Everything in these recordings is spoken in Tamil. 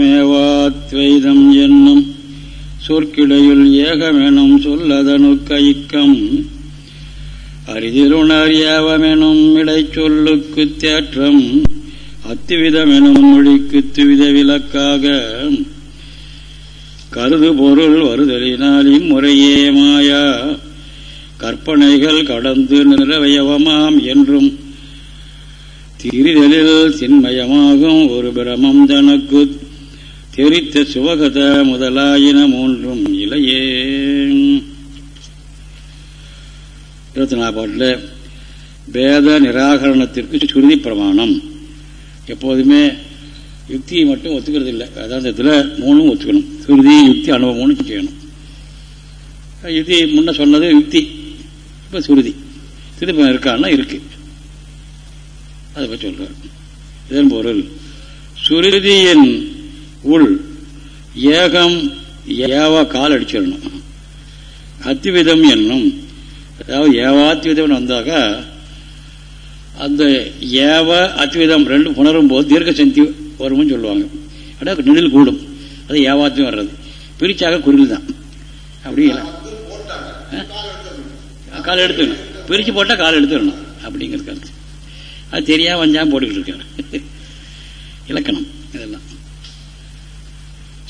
மேவாத்வைதம் என்னும் சொற்கிடையுள் ஏகமெனும் சொல்லதனு கைக்கம். அரிதிலுணர் ஏவமெனும் இடைச்சொல்லுக்கு தேற்றம் அத்துவிதமெனும் மொழிக்கு துவித விலக்காக கருது பொருள் வருதலினால் இம்முறையே மாயா கற்பனைகள் கடந்து நிறவயவமாம் என்றும். திரிதலில் சின்மயமாகும் ஒரு பிரமம் தனக்கு தெரித்த சுவகத முதலாயின மூன்றும் இலையே. இருபத்தி நாலு பாட்டில் வேத நிராகரணத்திற்கு சுருதி பிரமாணம். எப்போதுமே யுக்தியை மட்டும் ஒத்துக்கிறது இல்லை வேதாந்தத்தில் மூணும் ஒத்துக்கணும். சுருதி யுக்தி அனுபவம்னு செய்யணும். யுக்தி முன்ன சொன்னது யுக்தி இப்போ சுருதி. திருப்பம் இருக்கான்னா இருக்கு. அதை பற்றி சொல்கிறார் இதன் பொருள் சுருதியின் உள் ஏகம் ஏவ கால் அடிச்சிடணும் அத்திவிதம் என்னும் அதாவது ஏவாத்திவிதம் வந்தாக்கா அந்த ஏவ அத்விதம் ரெண்டு உணரும் போது தீர்க்க சந்தி வரும்னு சொல்லுவாங்க. அட நிழல் கூடும். அது ஏவாத்தியம் வர்றது. பிரிச்சாக குரில் தான். அப்படி கால் எடுத்துக்கணும் பிரித்து போட்டால் கால் எடுத்துடணும். அப்படிங்கிறது கருத்து. அது தெரியாம வஞ்சாம போட்டுக்கிட்டு இருக்காரு. இலக்கணம் இதெல்லாம்.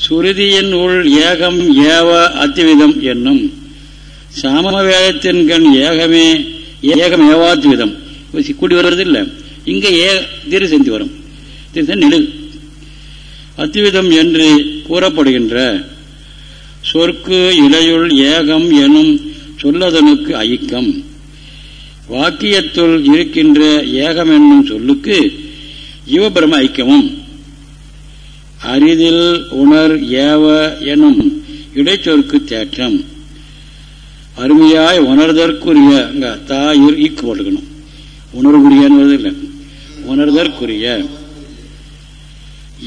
சுருதியின் உள் ஏகம் ஏவ அத்திவிதம் என்னும். சாமவேதத்தின் கண் ஏகமே ஏகம் ஏவாத்விதம் கூடி வருவது இல்லை இங்கே ஏ திரு செஞ்சு வரும். திரு நிழல் அத்திவிதம் என்று கூறப்படுகின்ற சொற்கு இலையுள் ஏகம் எனும் சொல்லதனுக்கு ஐக்கம் வாக்கியத்துள் இருக்கின்ற ஏகம் என்னும் சொல்லுக்கு யுவபிரம ஐக்கியமும். அரிதில் உணர் ஏவ எனும் இடைச்சொற்கு தேற்றம். அருமையாய் உணர்தற்குரிய தாயிர் ஈக்கு போட்டுக்கணும். உணர்வுக்குரியன்னு இல்லை. உணர்தற்குரிய.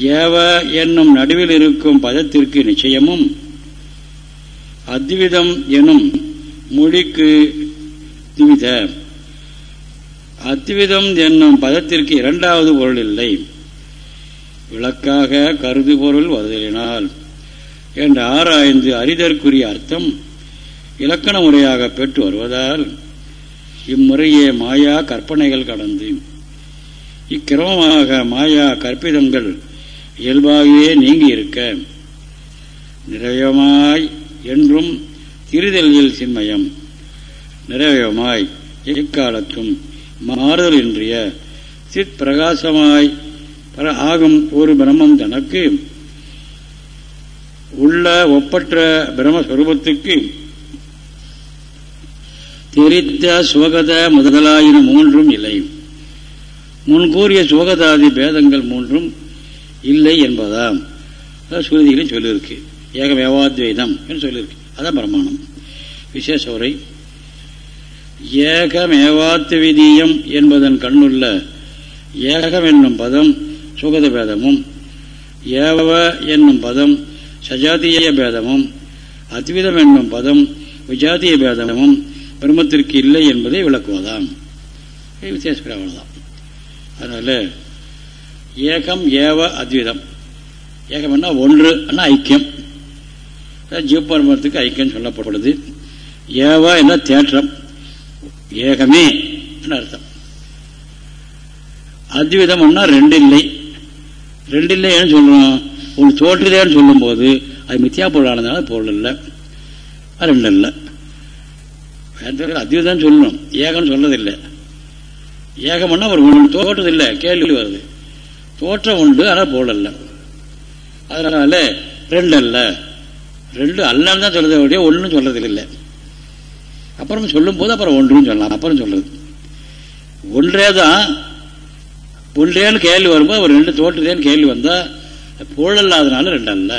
ஏவ என்னும் நடுவில் இருக்கும் பதத்திற்கு நிச்சயமும் அத்விதம் எனும் மொழிக்கு திவித. அத்விதம் என்னும் பதத்திற்கு இரண்டாவது பொருள் இல்லை. விளக்காக கருது பொருள் வதலினால் என்று ஆராய்ந்து அறிதற்குரிய அர்த்தம் இலக்கண முறையாக பெற்று வருவதால் இம்முறையே மாயா கற்பனைகள் கடந்து இக்கிரமமாக மாயா கற்பிதங்கள் இயல்பாகவே நீங்கி இருக்க நிறையமாய் என்றும் திருதலில் சின்மயம் நிறைவமாய் எக்காலத்தும் மாறுதல் இன்றிய சித் பிரகாசமாய் ஆகும் ஒரு பிரம்மம் தனக்கு. உள்ள ஒப்பற்ற பிரம்மஸ்வரூபத்துக்கு. தெரித்த சுகத முதலாயின மூன்றும் இல்லை. முன்கூறிய சுகதாதி பேதங்கள் மூன்றும் இல்லை என்பதாம். சுருதியிலும் சொல்லியிருக்கு. ஏகமேவாத்வைதம் என்று சொல்லியிருக்கு. அதான் பிரமாணம். விசேஷ உரை. ஏகமேவாத்விதீயம் என்பதன் கண்ணுள்ள ஏகம் என்னும் பதம் சுகத பேதமும் ஏவ என்னும் பதம் சஜாத்திய பேதமும் அத்விதம் என்னும் பதம் விஜாத்திய பேதமும் பிரம்மத்திற்கு இல்லை என்பதை விளக்குவதாம். விசேஷ அவ்வளவுதான். அதனால் ஏகம் ஏவ அத்விதம். ஏகம் என்ன? ஒன்று ஐக்கியம். ஜீவபரமத்துக்கு ஐக்கியம் சொல்லப்படுது ஏவ என்ன? தேற்றம். ஏகமே அர்த்தம்? அத்விதம்னா ரெண்டு இல்லை. ரெண்டு இல்லை சொல்லணும் ஒன்று தோற்றுதேன்னு சொல்லும் போது அது மித்தியா பொருள் ஆனதுனால பொருள் இல்லை. ரெண்டு இல்லை. அத்விதம் சொல்லணும். ஏகம்னு சொல்றதில்லை ஏகம்னா ஒரு ஒன்று தோற்றதில்லை. கேள்வி வருது. தோற்றம் உண்டு ஆனால் பொருள் இல்லை. அதனால ரெண்டு அல்ல. ரெண்டு அல்லன்னு தான் சொல்றதை ஒழிய ஒன்றும் சொல்றது இல்லை அப்புறம் சொல்லும் போது அப்புறம் ஒன்றுன்னு சொல்லலாம். அப்புறம் சொல்றது. ஒன்றே தான் ஒன்றேன்னு கேள்வி வரும்போது ஒரு ரெண்டு தோற்றுதேன்னு கேள்வி வந்தா பொருள் இல்லாதனால ரெண்டு அல்ல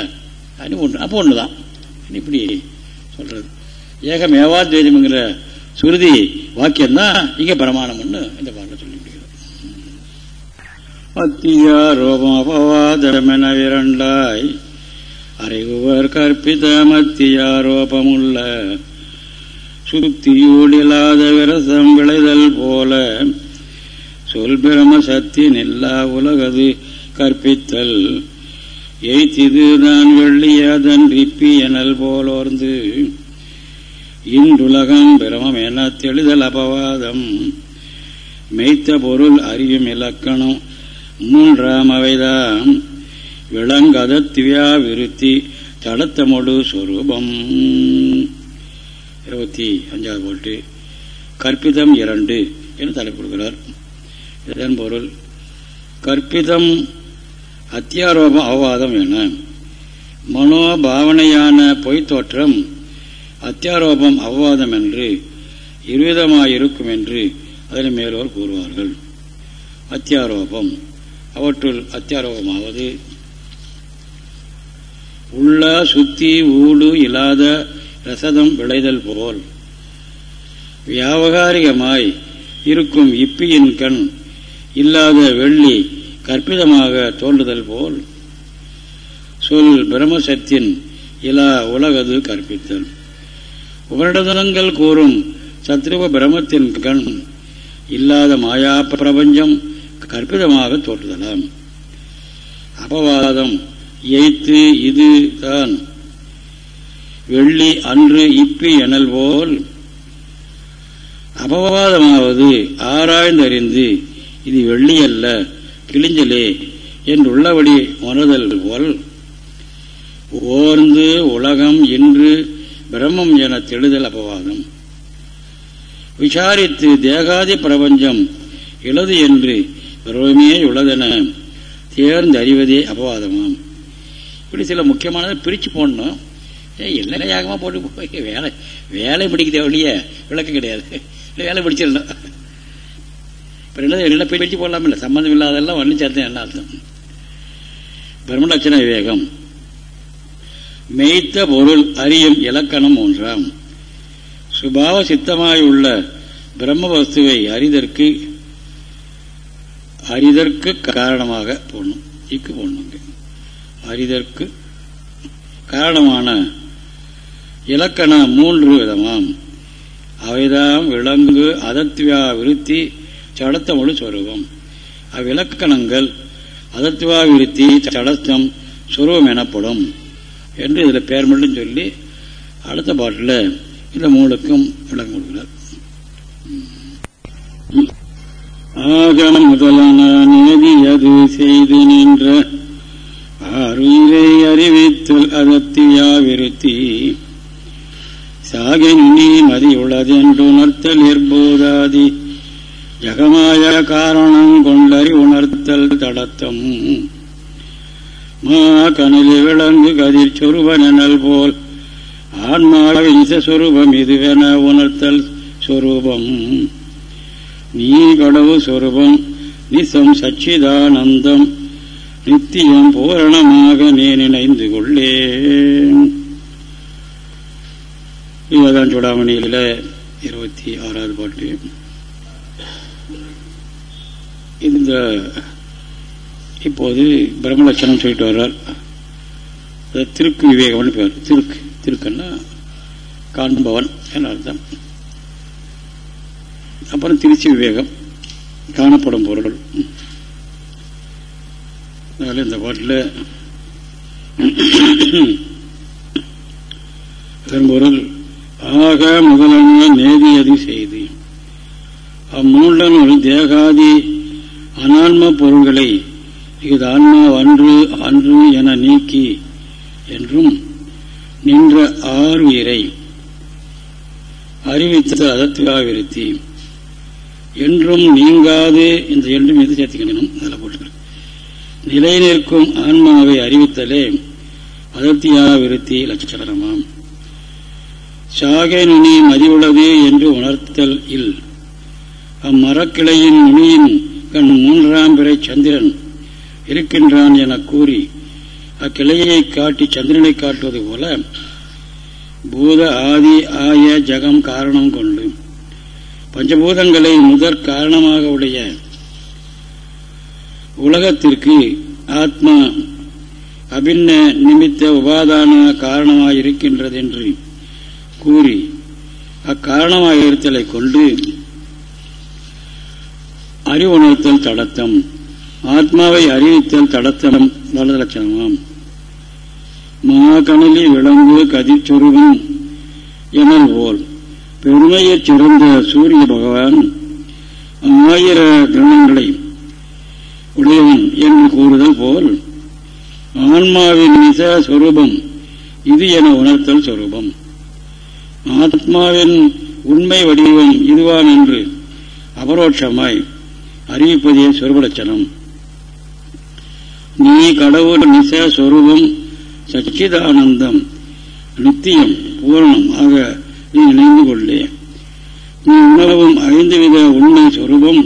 அப்படின்னு ஒன்று அப்போ ஒன்று தான் இப்படி சொல்றது. ஏகமேவாத்வேதம்ங்கிற சுருதி வாக்கியம் தான் இங்கே பிரமாணம்னு இந்த பாட்டில் சொல்லி மத்தியாரோபம் அத்தியாரோபம் அபவாதமென இரண்டாய் அறிவுவர் கற்பித மத்தியாரோபமுள்ள சுத்தியூடில்லாத விரசம் விளைதல் போல சொல் பிரம சக்தி நில்லா உலகது கற்பித்தல். எய்திதுதான் வெள்ளியதன் ரிப்பி எனல் போலோர்ந்து. இன்றுலகம் பிரமம் என தெளிதல் அபவாதம். மெய்த்த பொருள் அறியும் இலக்கணம் மூன்றாம் அவைதாம் விளங்கதத்திவ்யா விருத்தி தடத்தமொடு சொரூபம். இருபத்தி அஞ்சாவது போட்டு கற்பிதம் இரண்டு என்று தலைப்பிடுகிறார். இதன் பொருள் கற்பிதம் அத்தியாரோபம் அவவாதம் என. மனோபாவனையான பொய்த்தோற்றம் அத்தியாரோபம் அவவாதம் என்று இருவிதமாயிருக்கும் என்று அதில் மேலோர் கூறுவார்கள். அத்தியாரோபம் அவற்றுள் அத்தியாரோபமாவது உள்ள சுத்தி ஊடு இல்லாத ரசதம் விளைதல் போல். வியாபகாரிகமாய் இருக்கும் இப்பியின் கண் இல்லாத வெள்ளி கற்பிதமாக தோன்றுதல் போல் சொல் பிரம்மசத்தின் இலா உலகது கற்பித்தல். உபரிடதலங்கள் கூறும் சத்ருவ பிரமத்தின் கண் இல்லாத மாயா பிரபஞ்சம் கற்பிதமாக தோற்றுதலாம் அபவாதம் எய்த்து இது தான். வெள்ளி அன்று இப்பி எனல் போல் அபவாதமாவது ஆராய்ந்தறிந்து இது வெள்ளி அல்ல கிழிஞ்சலே என்றுள்ளபடி உணர்தல் போல் ஓர்ந்து உலகம் இன்று பிரம்மம் என தெளிதல் அபவாதம். விசாரித்து தேகாதி பிரபஞ்சம் இளது என்று பிரமே உள்ளதென தேர்ந்து அறிவதே அபவாதமாம். இப்படி சில முக்கியமானதை பிரித்து போடணும். என்ன யாகமாக போட்டு போய் வேலை வேலை பிடிக்குதே ஒழிய விளக்கம் கிடையாது. இல்லை வேலை பிடிச்சிடணும். அப்புறம் என்ன என்ன பிரித்து போடலாம் இல்லை சம்மந்தம் இல்லாதெல்லாம் ஒன்றும் சேர்த்தேன் என்ன அர்த்தம். பிரம்மலட்சண விவேகம். மெய்த்த பொருள் அறியும் இலக்கணம் ஒன்றாம். சுபாவ சித்தமாய் உள்ள பிரம்ம வஸ்துவை அறிதற்கு அறிதற்கு காரணமாக போடணும். இக்கு போடணுங்க அறிதற்கு காரணமான இலக்கணம் மூன்று விதமாம். அவைதான் விலங்கு அதத்வியா விருத்தி சடத்தமொழி சொரூபம் அவ்விலக்கணங்கள் அதத்துவா விருத்தி சடத்தம் சுரூபம் எனப்படும் என்று இதில் பெயர் மட்டும் சொல்லி அடுத்த பாட்டில் இந்த மூலுக்கும் விளக்கம் கொடுக்கிறார். ஆகம முதலான நேதியது செய்து நின்ற அருளை அறிவித்தல் அதத்தியா விருத்தி சாகினி மதியுள்ளதென்று உணர்த்தல் ஏற்போதாதி யகமாய காரணம் கொண்டறி உணர்த்தல் தடத்தம். மா கனலி விளங்கு கதிர் சொருபனல் போல் ஆன்மாவின் சொரூபம் இதுவென உணர்த்தல் சொரூபம். நீ கடவு சொரூபம் நிசம் சச்சிதானந்தம் நித்தியம் பூரணமாக நீ நினைந்து கொள்ளேன். இதுதான் சுடாமணியில் இருபத்தி ஆறாவது பாட்டு. இந்த இப்போது பிரம்மலட்சணம் சொல்லிட்டு வர்றார். திருக்கு விவேகம்னு பேர். திருக்கு. திருக்குன்னா காண்பவன் என அர்த்தம். அப்புறம் திருச்சி விவேகம். காணப்படும் பொருள் அதனால இந்த பாட்டில் பெரும்பொருள் ஆக முதலான நேதியது செய்து ஒரு தேகாதி அனான்ம பொருள்களை இது ஆன்மா அன்று அன்று என நீக்கி என்றும் நின்ற ஆறுயிரை அறிவித்த அதத்துவாவிருத்தி என்றும் நீங்காது இந்த என்றும் எது சேர்த்துக்கணும் அதில் போட்டு நிலை நிற்கும் ஆன்மாவை அறிவித்தலே அதர்த்தியாக விருத்தி லட்சணமாம் சாகை நுனி மதிவுள்ளது என்று உணர்த்தல் இல். அம்மரக்கிளையின் நுனியின் கண் மூன்றாம் பிறை சந்திரன் இருக்கின்றான் என கூறி அக்கிளையை காட்டி சந்திரனை காட்டுவது போல பூத ஆதி ஆய ஜகம் காரணம் கொண்டு. பஞ்சபூதங்களை முதற் காரணமாக உடைய உலகத்திற்கு ஆத்மா அபின்ன நிமித்த உபாதான காரணமாயிருக்கின்றது என்று கூறி அக்காரணமாக இருத்தலை கொண்டு அறிவுணர்த்தல் தடத்தம். ஆத்மாவை அறிவித்தல் தடத்தம் வலது லட்சணமாம் மாகணலி விளங்கு கதிர்ச்சொருவன் எனல் போல் பெருமையைச் சிறந்த சூரிய பகவான் ஆயிர கிரணங்களை உடையவன் என்று கூறுதல் போல் ஆன்மாவின் மிச சொரூபம் இது என உணர்த்தல் சொரூபம். ஆத்மாவின் உண்மை வடிவம் இதுவான் என்று அபரோட்சமாய் அறிவிப்பதே சொருபலட்சணம் நீ கடவுள் நிச சொரூபம் சச்சிதானந்தம். நித்தியம் பூரணம் ஆக நீ நினைந்து கொள்ளே. நீ உணவும் ஐந்து வித உண்மை சொரூபம்.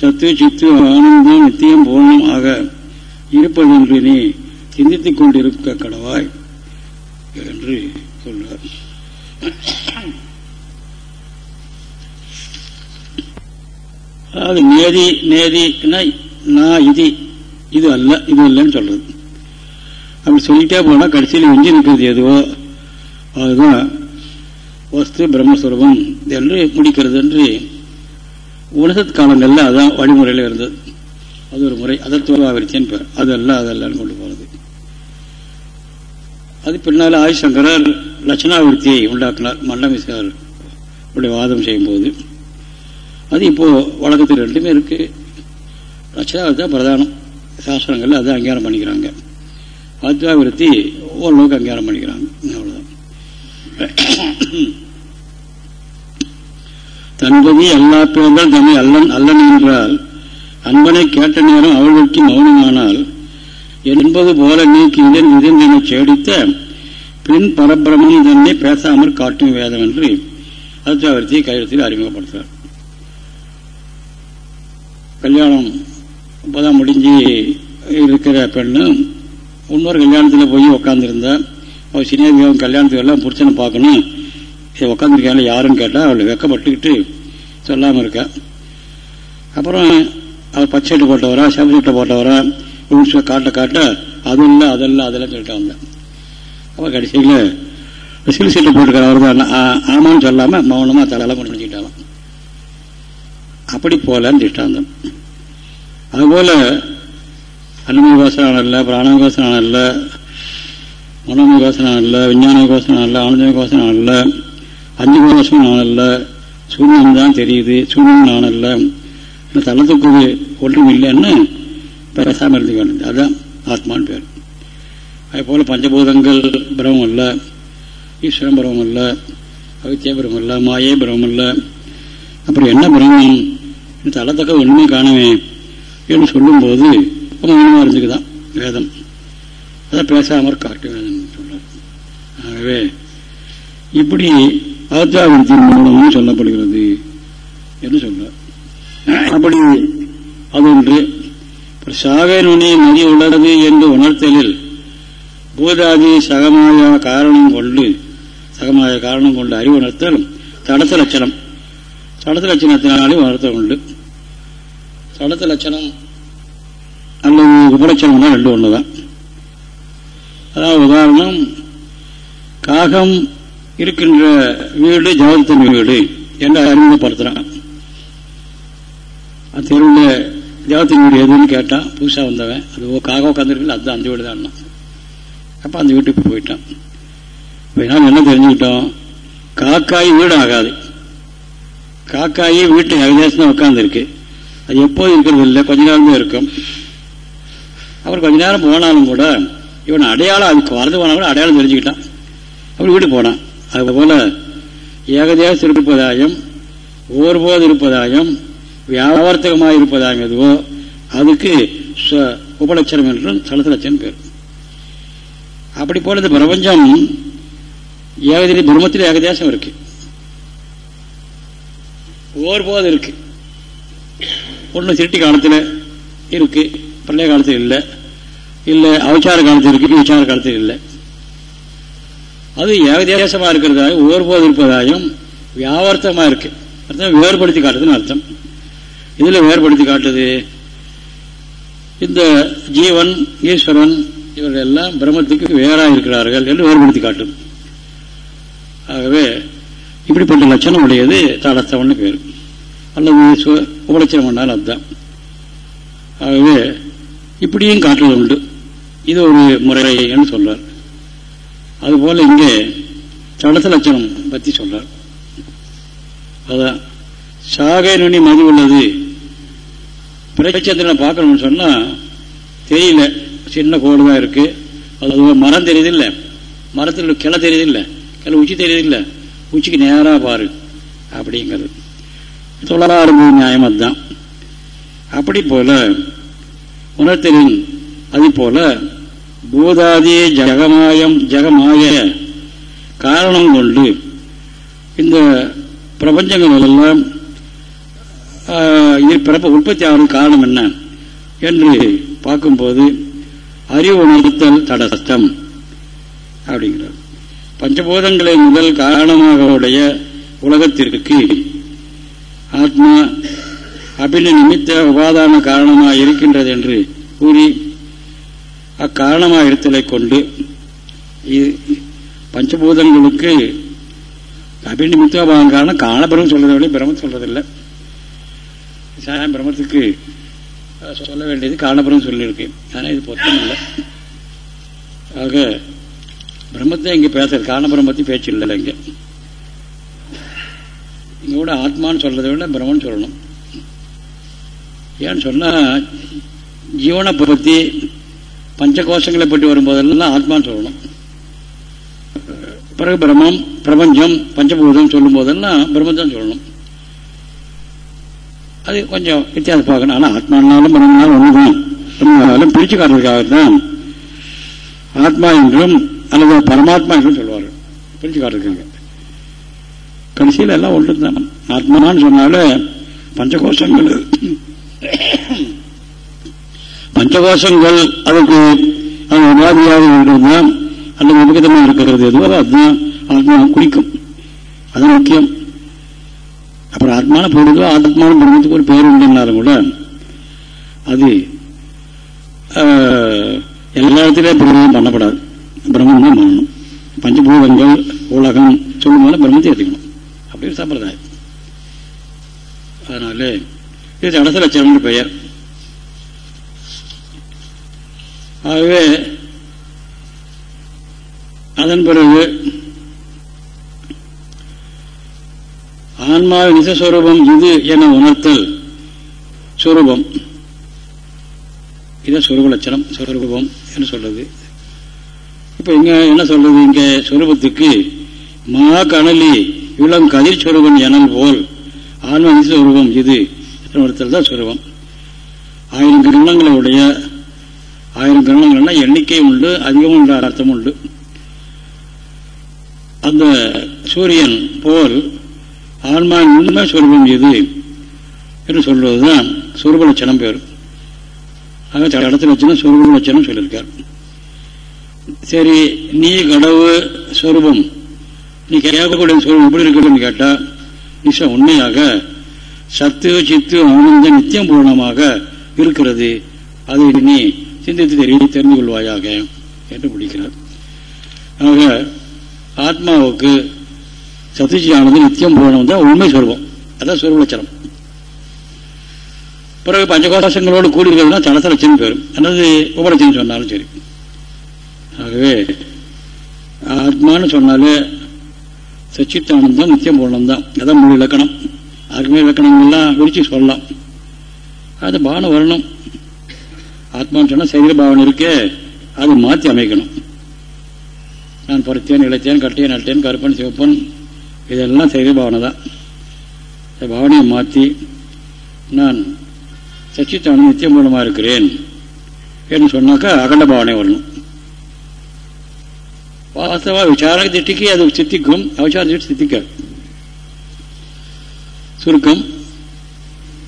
சத்து சித்து ஆனந்தம் நித்தியம் பூரணம் ஆக இருப்பதென்று நீ சிந்தித்துக் கொண்டிருக்க கடவாய் என்று சொல்றார். அது நேதி நேதினா நான் இது. இது அல்ல இது இல்லைன்னு சொல்றது. அப்படி சொல்லிட்டே போனால் கடைசியில் எஞ்சி நிற்கிறது எதுவோ அதுதான் வஸ்து பிரம்மஸ்வரூபம் என்று முடிக்கிறது என்று உலகத் காலங்களில் அதான் வழிமுறையில் இருந்தது. அது ஒரு முறை அதத்துவாவிருத்தின்னு பேர். அதல்ல அதெல்லாம் கொண்டு போகிறது அது பின்னால் ஆதிசங்கரர் லட்சணாவிருத்தியை உண்டாக்கினார் மண்டமிசார் உடைய வாதம் செய்யும் போது அது இப்போ வழக்கத்தில் ரெண்டுமே இருக்கு. லட்சணாவிருத்தி தான் பிரதானம். சாஸ்திரங்களில் அதை அங்கீகாரம் பண்ணிக்கிறாங்க. ஆத்மாவிருத்தி ஓரளவுக்கு அங்கீகாரம் பண்ணிக்கிறாங்க. அவ்வளவுதான். தன்பதி எல்லா பேர்கள் தம்மை அல்லன் அல்லன் என்றால் அன்பனை கேட்ட நேரம் அவர்களுக்கு மௌனமானால் என்பது போல நீக்கி இதன் இதன் சேடித்த பின் பரபிரமம் தன்னை பேசாமல் காட்டும் வேதம் என்று அர்த்தாவர்த்தியை கையெழுத்தில் அறிமுகப்படுத்துகிறார். கல்யாணம் இப்போதான் முடிஞ்சு இருக்கிற பெண்ணு இன்னொரு கல்யாணத்தில் போய் உக்காந்துருந்தா. அவள் சினியாவும் கல்யாணத்துக்கு எல்லாம் புருஷனை பார்க்கணும். உட்காந்துருக்காங்க யாருன்னு கேட்டால் அவளை வெக்கப்பட்டுக்கிட்டு சொல்லாமல் இருக்கா. அப்புறம் அவள் பச்சை சட்டை போட்டவரா செவப்பு சட்டை போட்டவரா உள்ச காட்ட காட்ட அது இல்லை அதெல்லாம் அதெல்லாம் சொல்லிட்டு வந்தேன் அப்போ கடைசியில் சிறு சீட்டை போட்டுக்கிற அவர் தான் ஆமான்னு சொல்லாமல் மௌனமாக தலையெல்லாம் கொண்டு வச்சுக்கிட்டாலும் அப்படி போலன்னு திஷ்டாந்தம் அதுபோல அன்னமயோகாசனம் இல்லை பிராணவிகாசனம் இல்லை மனோவிகாசனம் இல்லை விஞ்ஞான விகாசனம் இல்லை ஆனந்த இல்லை அஞ்சு கோஷம் நான் அல்ல சூன்யம் தான் தெரியுது சூன்யம் நான் அல்ல. தள்ளத்துக்குது ஒன்றும் இல்லைன்னு பேசாமல் இருந்துக்க அதுதான் ஆத்மான்னு பேர். அதே போல் பஞ்சபூதங்கள் பிரமம் அல்ல ஈஸ்வரம் பிரமம் அல்ல அவித்திய பிரமம் அல்ல மாயே பிரமம் அல்ல. அப்புறம் என்ன பிரமம் தள்ளத்தக்க காணவே என்று சொல்லும்போது மௌனமாக இருந்துக்குதான் வேதம். அதை பேசாமற் காட்டு வேதம் சொல்றார். ஆகவே இப்படி ஆச்சாரத்தின் மூலமும் சொல்லப்படுகிறது என்று சொல்றார். அப்படி அதொன்று சாக நுனி நதி உள்ளது என்று உணர்த்தலில் பூதாதி சகமாய காரணம் கொண்டு சகமாய காரணம் கொண்டு அறிவுணர்த்தல் தடத்த லட்சணம். தடத்த லட்சணத்தினாலே உணர்த்தல் உண்டு. தடத்த லட்சணம் அல்லது உபலட்சணம்னா தான் ரெண்டு ஒன்று தான் அதாவது உதாரணம் காகம் இருக்கின்ற வீடு ஜாதத்தின் வீடு என்று அறிமுகப்படுத்துறான் தெருவில் ஜாதத்தின் வீடு எதுன்னு கேட்டான் புதுசாக வந்தவன் அது காகம் உட்காந்துருக்குல்ல அதுதான் அந்த வீடு தான் அப்போ அந்த வீட்டுக்கு போயிட்டான். இப்போ நாம் என்ன தெரிஞ்சுக்கிட்டோம்? காக்காய் வீடு ஆகாது காக்காயி வீட்டு ஏகதேசம் உட்காந்துருக்கு அது எப்போது இருக்கிறது இல்லை கொஞ்ச நேரமே இருக்கும். அப்புறம் கொஞ்ச நேரம் போனாலும் கூட இவன் அடையாளம் அதுக்கு வரது போனால் கூட அடையாளம் தெரிஞ்சுக்கிட்டான். அப்படி வீடு போனான். அதுபோல் ஏகதேசம் இருப்பதாயும் ஒருபோது இருப்பதாயும் வியாபாரத்தகமாக இருப்பதாயும் எதுவோ அதுக்கு உபலட்சணம் என்றும் சலசலட்சம் பேர். அப்படி போல இந்த பிரபஞ்சம் ஏகதே பிரம்மத்தில் ஏகதேசம் இருக்கு. ஒருபோது இருக்கு. ஒன்று சிருட்டி காலத்தில் இருக்கு. பழைய காலத்தில் இல்லை. இல்லை அவச்சார காலத்தில் இருக்கு விசார காலத்தில் இல்லை. அது ஏகதேசமாக இருக்கிறதாக ஒருபோது இருப்பதாயும் வியாபாரத்தமா இருக்கு. அர்த்தம் வேறுபடுத்தி காட்டுதுன்னு அர்த்தம். இதுல வேறுபடுத்தி காட்டுது? இந்த ஜீவன் ஈஸ்வரன் இவர்கள் எல்லாம் பிரம்மத்துக்கு வேறாக இருக்கிறார்கள் என்று வேறுபடுத்தி காட்டும் ஆகவே இப்படிப்பட்ட லட்சணம் உடையது தடஸ்தவன் பேர். அல்லது உபலட்சணம் பண்ணால் அதுதான் ஆகவே இப்படியும் காட்டுவது உண்டு. இது ஒரு முறைன்னு சொல்றார். அதுபோல இங்கே தடச லட்சணம் பற்றி சொல்றார். அதான். சாகை நுனி மதி உள்ளது. பிரச்சந்திரனை பார்க்கணும்னு சொன்னா தெரியல. சின்ன கோடு தான் இருக்கு. அது மரம் தெரியுது இல்லை மரத்தில் கிளை தெரியுது இல்லை கிளை உச்சி தெரியுது இல்லை உச்சிக்கு நேராக பாரு. அப்படிங்கிறது. தொள்ளாயிரம் நியாயம் அதுதான் அப்படி போல உணர்த்தலின் அது போல பூதாதி ஜகமாயம் ஜகமாய காரணம் கொண்டு இந்த பிரபஞ்சங்கள் எல்லாம் இது பிறப்ப உற்பத்தி ஆகும் காரணம் என்ன என்று பார்க்கும்போது அறிவு உணர்த்தல் தடஸ்தம் அப்படிங்கிறார். பஞ்சபூதங்களை முதல் காரணமாக உடைய உலகத்திற்கு ஆத்மா அபின நிமித்த உபாதான காரணமாக இருக்கின்றது என்று கூறி அக்காரணமாக இருத்தலை கொண்டு பஞ்சபூதங்களுக்கு அபிநிமித்தோபாதம் காரணம் காணபிரம் சொல்றதை விட பிரமம் சொல்றதில்லை. சாயம் பிரமத்துக்கு சொல்ல வேண்டியது காரணபுரம் சொல்லியிருக்கு. ஆனால் இது பொத்தம் இல்லை ஆக பிரம்மத்தை இங்கே பேசுறது காரணபுரம் பற்றி பேச்சு இல்லை இங்கே. கூட ஆத்மான்னு சொல்றதை விட பிரம்மன் சொல்லணும். ஏன்னு சொன்னா ஜீவனை பற்றி பஞ்சகோஷங்களை பற்றி வரும்போதெல்லாம் ஆத்மான்னு சொல்லணும். பிறகு பிரம்மம் பிரபஞ்சம் பஞ்சபூதம் சொல்லும் போதெல்லாம் பிரம்மத்தான் சொல்லணும். அது கொஞ்சம் வித்தியாசம் பார்க்கணும் ஆனால் ஆத்மானாலும் பிரம்மனாலும் ஒன்றுதான் பிரம்மனாலும் பிரிச்சு காட்டுறதுக்காகத்தான் ஆத்மா என்றும் அல்லது பரமாத்மா என்றும் சொல்லுவார்கள் பிரிச்சு காட்டுறதுக்காங்க கடைசியில் எல்லாம் ஒன்று தான் ஆத்மான்னு சொன்னாலே பஞ்சகோஷங்கள். பஞ்சகோஷங்கள் அதுக்கு அது உபாதியாக இருந்ததுதான் அல்லது உபகிதமாக இருக்கிறது. எதுவோ அதுதான் ஆத்மா குடிக்கும். அது முக்கியம். அப்புறம் ஆத்மான பொழுதோ ஆத்மான பிரம்மத்துக்கு ஒரு பேர் உண்டுனாலும் கூட அது எல்லா இடத்துலையும் பிரம்மம் பண்ணப்படாது. பிரம்மம் தான் பண்ணணும். பஞ்சபூதங்கள் உலகம் சொல்லும் போது பிரம்மத்தை ஏற்றுக்கணும் அப்படி சம்பிரதாயம் அதனால இது அடச லட்சணம் பெயர். ஆகவே அதன் பிறகு ஆன்மாவின் நிசஸ்வரூபம் இது என உணர்த்தல். சுரூபம். இதை சுரூப லட்சணம் சுரூபம் என்று சொல்றது. இப்ப இங்க என்ன சொல்றது? இங்க சுரூபத்துக்கு மா கணலி இளம் கதிர் சொருபன் எனல் போல் ஆன்ம சொருபம் இது. ஒருத்தர் தான் சொருபம் ஆயிரம் கிரணங்களுடைய ஆயிரம் கிரணங்கள்னா எண்ணிக்கை உண்டு அதிகம் உண்டு அர்த்தம் உண்டு. அந்த சூரியன் போல் ஆன்மா உண்மை சொருபம் இது என்று சொல்வதுதான் சொருப லட்சணம் பேர். ஆக இடத்துல வச்சுன்னா சொருப லட்சணம் சொல்லியிருக்கார். சரி நீ கடவு சொருபம். நீ கேட்கக்கூடிய ஸ்வரூபம் எப்படி இருக்கணும்னு கேட்டா நிச்சயம் உண்மையாக சத்து சித்து ஆனந்த நித்தியம் பூர்ணமாக இருக்கிறது. அதை நீ சிந்தித்து தெரிய தெரிந்து கொள்வாயாக என்று பிடிக்கிறார் ஆக ஆத்மாவுக்கு சத்துச்சியானது நித்தியம் பூரணம் தான் உண்மை சொல்வோம் அதான் சுரூபலட்சணம் பிறகு பஞ்சகோஷங்களோடு கூடியிருக்கிறதுனா தடச லட்சம் பேரும் அல்லது உபலட்சம் சொன்னாலும் சரி. ஆகவே ஆத்மான்னு சொன்னாலே சச்சித்தானந்தம் நித்தியம் பூர்ணம் தான். அதான் முழு இலக்கணம். அதுக்குமே இலக்கணங்கள்லாம் விரிச்சு சொல்லலாம். அது பானம் வரணும். ஆத்மான்னு சொன்னால் சரீர பாவனை இருக்கே அது மாற்றி அமைக்கணும். நான் பருத்தேன் இழைத்தேன் கட்டியேன் நட்டேன் கருப்பன் சிவப்பன் இதெல்லாம் சரீர பாவனை தான். பாவனையை மாற்றி நான் சச்சித்தானந்தம் நித்தியம் மூலமாக இருக்கிறேன். என்று சொன்னாக்கா அகண்ட பாவனை வரணும். வாஸ்தவா விசாரணை திட்டிக்கு அது சித்திக்கும் அவசார திட்டி சித்திக்காது சுருக்கம்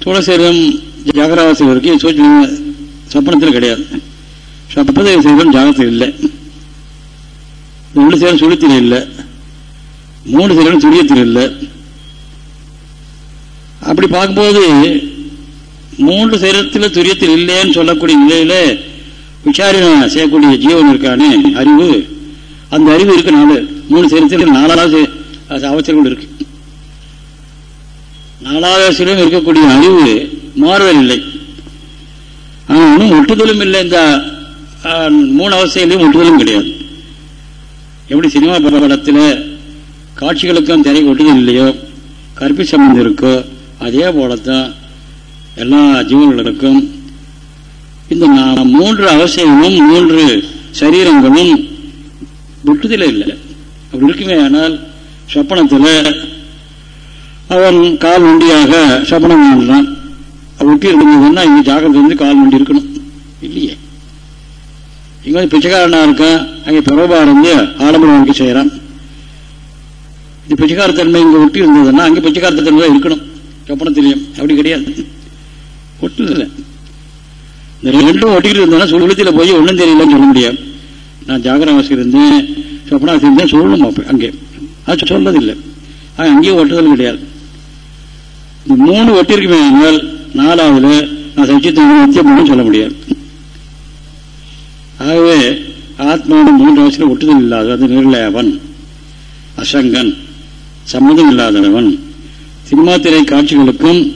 சூழசேரம் ஜாகராவாசியில் இருக்கு சூழ்ச்சி சப்பனத்தில் கிடையாது. சப்பத சேரம் ஜாகத்தில் இல்லை. ரெண்டு சேரம் சுழித்தில் இல்லை. மூணு சேரம் துரியத்தில் இல்லை. அப்படி பார்க்கும்போது மூன்று சேரத்தில் துரியத்தில் இல்லைன்னு சொல்லக்கூடிய நிலையில் விசாரணை செய்யக்கூடிய ஜீவன் இருக்கானே அறிவு அந்த அறிவு இருக்கு நாலு மூணு சேரத்தில் நாலாவது அவசரங்கள் இருக்கு. நாலாவது அவசரம் இருக்கக்கூடிய அறிவு மாறுதல் இல்லை. ஆனால் ஒன்றும் ஒட்டுதலும் இல்லை இந்த மூணு அவசியம் ஒட்டுதலும் கிடையாது. எப்படி சினிமா படத்தில் காட்சிகளுக்கும் திரை ஒட்டுதல் இல்லையோ கற்பி சம்பந்தம் இருக்கோ அதே போலத்தான் எல்லா ஜீவன்களுக்கும் இந்த மூன்று அவசியங்களும் மூன்று சரீரங்களும் விட்டுதலே இல்லை. அப்படி இருக்குமே ஆனால் சப்பனத்தில் அவன் கால் நொண்டியாக சொப்பனம் பண்ணலாம் ஒட்டி இருந்ததுன்னா இங்கே ஜாக்கிரதை இருந்து கால் நொண்டி இருக்கணும். இல்லையே. இங்கே வந்து பிச்சைக்காரனாக இருக்கான் அங்கே பிரபா இருந்து ஆடம்பர வாங்கி செய்கிறான். இது பிச்சைக்காரத்தன்மை இங்கே ஒட்டி இருந்ததுன்னா அங்கே பிச்சைக்காரத்தன்மை தான் இருக்கணும். சொப்பனத்திலையும். அப்படி கிடையாது. ஒட்டுதில்லை இந்த ரெண்டும் ஒட்டிக்கிட்டு இருந்தோம்னா சுழுத்தில் போய் ஒன்றும் தெரியலன்னு சொல்ல முடியாது. நான் ஜாகரவாசி இருந்தேன். சொப்பனாசி இருந்தேன் சொல்லணும் அப்போ அங்கே. அது சொல்லதில்லை. அங்கேயும் ஒட்டுதல் கிடையாது. இந்த மூணு ஒட்டிருக்குமே ஆனால் நாலாவதுல நான் சச்சித்தன் நித்தியம் சொல்ல முடியாது. ஆகவே ஆத்மாவோட மூன்று அவசியம் ஒட்டுதல் இல்லாத அது நிர்லயவன் அசங்கன் சம்மதம் இல்லாதவன். சினிமா திரை காட்சிகளுக்கும்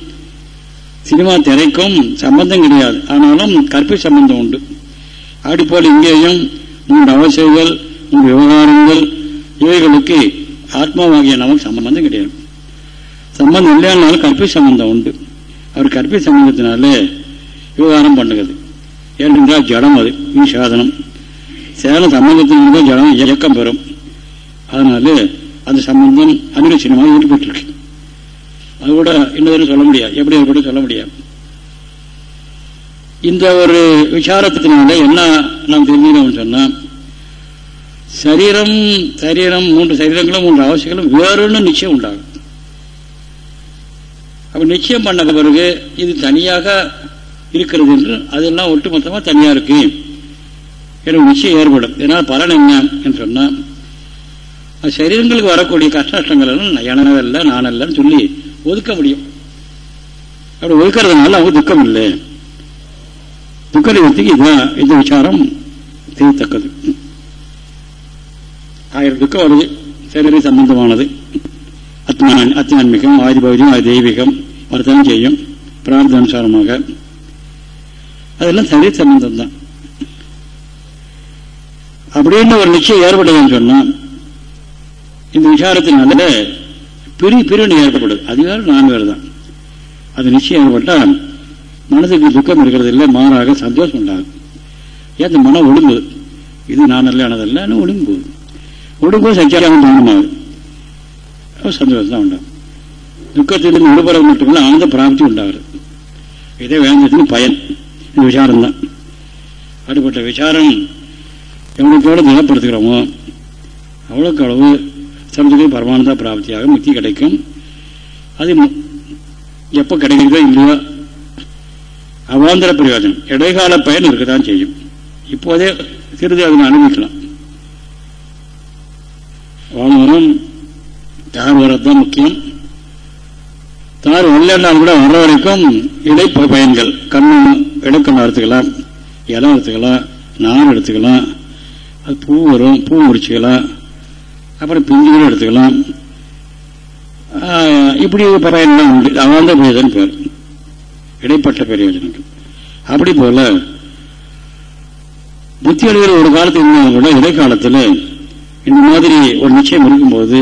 சினிமா திரைக்கும் சம்பந்தம் கிடையாது. ஆனாலும் கற்பை சம்பந்தம் உண்டு. அப்படி இங்கேயும் உங்களுடைய அவசியங்கள் மூன்று விவகாரங்கள் இவைகளுக்கு ஆத்மாவாகிய நமக்கு சம்பந்தம் கிடையாது. சம்பந்தம் இல்லையானாலும் கற்பை சம்பந்தம் உண்டு. அவர் கற்பை சம்பந்தத்தினால விவகாரம் பண்ணுகிறது. ஏனென்றால் ஜடம் அது சாதனம் சேலம் சம்பந்தத்தினால ஜடம் இயக்கம் பெறும். அதனால அந்த சம்பந்தம் அன்றைய சினிமா ஈடுபட்டிருக்கு. அது கூட இன்னொரு சொல்ல முடியாது. எப்படி ஏற்பட்டு சொல்ல முடியாது. இந்த ஒரு விசாரத்தினால என்ன நாம் தெரிஞ்சுக்கணும் சொன்னா சரீரம் சரீரம் மூன்று சரீரங்களும் மூன்று அவசியங்களும் வேறுன்னு நிச்சயம் உண்டாகும். அப்போ நிச்சயம் பண்ண பிறகு இது தனியாக இருக்கிறது என்று அதெல்லாம் ஒட்டுமொத்தமாக தனியாக இருக்கு. எனக்கு நிச்சயம் ஏற்படும். இதனால் பலன் என்ன என்று சொன்னால் சரீரங்களுக்கு வரக்கூடிய கஷ்டங்கள் எல்லாம் எனவல்ல நானல்லன்னு சொல்லி ஒதுக்க முடியும். அப்படி ஒதுக்கிறதுனால அவங்க துக்கம் இல்லை. துக்க நிவர்த்திக்கு இதுதான் இந்த விசாரம் தெரியத்தக்கது ஆயிரம் துக்கம் வருது. சிலரை சம்பந்தமானது. அத்மான் அத்தியான்மிகம் ஆதிபௌதியம் ஆதி தெய்வீகம். வர்த்தனம் செய்யும். பிரார்த்தானுசாரமாக அதெல்லாம் சரீர சம்பந்தம் தான் அப்படின்னு ஒரு நிச்சயம் ஏற்படுதுன்னு சொன்னா இந்த விசாரத்தினால பிரி பிரிவினை ஏற்படுது. அது வேறு நான் வேறு தான் அது நிச்சயம் ஏற்பட்டால் மனதுக்கு துக்கம் இருக்கிறது இல்லை மாறாக சந்தோஷம் உண்டாகும். ஏன் இந்த மனம் ஒழுங்குது இது நான் நல்ல ஆனதல்ல ஒழுங்கு ஒழுங்கும்போது சச்சாரம் தோணமாகுது சந்தோஷம் தான் உண்டாகும். துக்கத்திலிருந்து விடுபடுறது மட்டுமில்ல ஆனந்த பிராப்தி உண்டாகிறது. இதே வேந்தத்தின் பயன் இந்த விசாரம் தான் அப்படிப்பட்ட விசாரம் எவ்வளோக்கோடு நிலப்படுத்துகிறோமோ அவ்வளோக்கு அளவு சமத்துக்கு பரமானந்த பிராப்தியாக முக்தி கிடைக்கும். அது எப்போ கிடைக்கிறதோ இல்லையோ அவாந்திர பிரயோஜனம். இடைக்கால பயன் இருக்கத்தான் செய்யும். இப்போதே சிறிது அதனை அனுபவிக்கலாம். வாழ்வரம் தார் வரதான் முக்கியம். தார் வரலன்னாலும் கூட வர்ற வரைக்கும் இடை பயன்கள் கண்ணு இடக்கண்ணு எடுத்துக்கலாம். இலம் எடுத்துக்கலாம் நார் எடுத்துக்கலாம் அது பூ வரும் பூ முடிச்சுக்கலாம் அப்புறம் பிஞ்சுகளும் எடுத்துக்கலாம். இப்படி பறையெல்லாம் உண்டு. அவாந்த பிரயோஜனம் பேர் இடைப்பட்ட பிரயோஜனங்கள். அப்படி போல புத்தி அடைகிற ஒரு காலத்தில் இருந்தாலும் கூட இடைக்காலத்தில் இந்த மாதிரி ஒரு நிச்சயம் இருக்கும்போது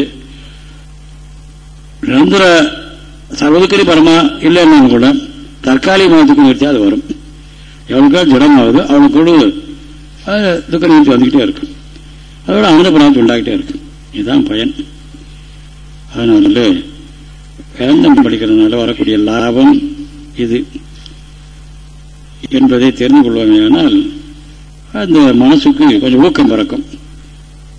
நிரந்தர சர்வதுக்கரி பரமா இல்லைன்னாலும் கூட தற்காலிக மதத்துக்கு நிறுத்தி அது வரும். எவனுக்காக ஜடமாகுது அவனுக்கு துக்க நிறுத்தி வந்துகிட்டே இருக்கு அதோட ஆனந்த பிராந்தி உண்டாகிட்டே இருக்கு இதுதான் பயன். அதனால வேந்தம் படிக்கிறதுனால வரக்கூடிய லாபம் இது என்பதை தெரிந்து கொள்வோமேயானால் அந்த மனசுக்கு கொஞ்சம் ஊக்கம் பிறக்கும்.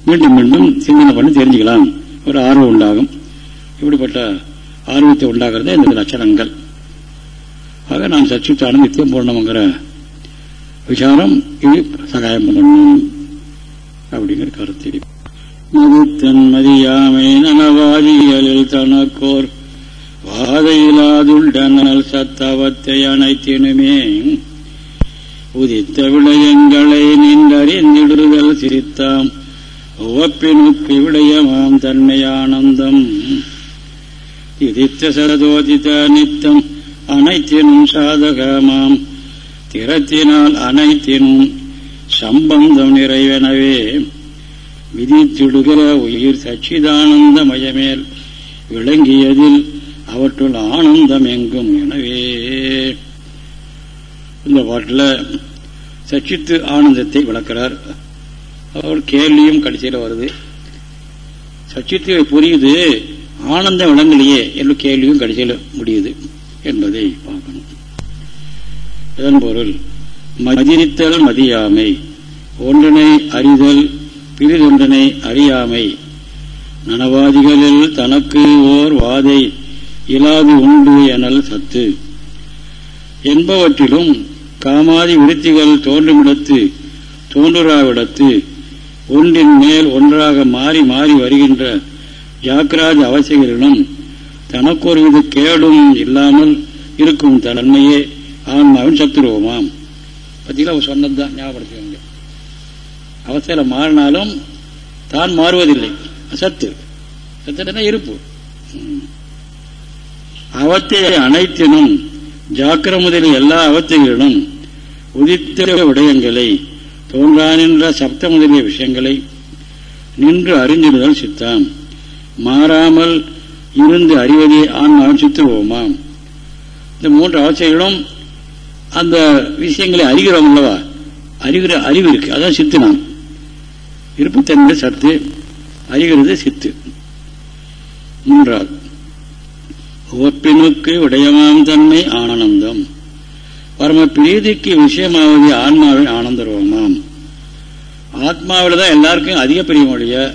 மீண்டும் மீண்டும் சிந்தனை பண்ணி தெரிஞ்சுக்கலாம். ஒரு ஆர்வம் உண்டாகும். இப்படிப்பட்ட ஆர்வத்தை உண்டாகிறதே இந்த லட்சணங்கள். ஆக நான் சச்சித்தான நித்தியம் போடணுங்கிற விசாரம் இது சகாயம் பண்ணணும் அப்படிங்கிற கருத்து மதித்தன் மதியாமை நனவாதியலில் தனக்கோர் வாதையிலாதுள்ளனல் சத்தவத்தை அனைத்தினுமே உதித்த விடயங்களை நின்றறிந்திடுதல் சிரித்தாம். உவப்பினுக்கு விடயமாம் தன்மையானந்தம். திதித்த சரதோதித நித்தம் அனைத்தினும் சாதகமாம். திறத்தினால் அனைத்தினும் சம்பந்தம் நிறைவெனவே விதித்திடுகிற உயிர் சச்சிதானந்த மயமேல் விளங்கியதில் அவற்றுள் ஆனந்தம் எங்கும் எனவே இந்த பாட்டில் சச்சித்து ஆனந்தத்தை விளக்கிறார். அவர் கேள்வியும் கடைசியில் வருது. சச்சித்து புரியுது ஆனந்தம் விளங்கலையே என்று கேள்வியும் கடைசியில் முடியுது என்பதை பார்க்கணும். இதன் பொருள் மதிரித்தல் மதியாமை ஒன்றனை அறிதல் பிரிதொன்றனை அறியாமை நனவாதிகளில் தனக்கு ஓர் வாதை இலாது உண்டு எனல் சத்து. என்பவற்றிலும் காமாதி விருத்திகள் தோன்றுமிடத்து தோன்றுராவிடத்து ஒன்றின் மேல் ஒன்றாக மாறி மாறி வருகின்ற ஜாக்கிராஜ் அவசியங்களிலும் தனக்கு கேடும் இல்லாமல் இருக்கும் தன்மையே ஆன்மாவின் சத்துருவமாம் பத்தியில் அவர் சொன்னதுதான் ஞாபகப்படுத்துவாங்க அவசரம் மாறினாலும் தான் மாறுவதில்லை. சத்து சத்துனா இருப்பு. அவத்தை அனைத்தினும் ஜாக்கிர முதலில் எல்லா அவத்தைகளிலும் உதித்த விடயங்களை தோன்றானின்ற சப்த முதலிய விஷயங்களை நின்று அறிஞ்சிடுதல் சித்தாம். மாறாமல் இருந்து அறிவதே ஆன்மாவின் சித்துருவோமாம் இந்த மூன்று அவசைகளும் அந்த விஷயங்களை அறிகிறோம் அல்லவா? அறிகிற அறிவு இருக்கு. அதான் சித்து நாம். இருப்புத்தன்மை சத்து அறிகிறது சித்து. மூன்றாவது ஒப்பினுக்கு உடையமாம் தன்மை ஆனந்தம் பரம பிரீதிக்கு விஷயமாவது ஆன்மாவின் ஆனந்தருவமாம். ஆத்மாவில் தான் எல்லாருக்கும் அதிக பிரியமுடைய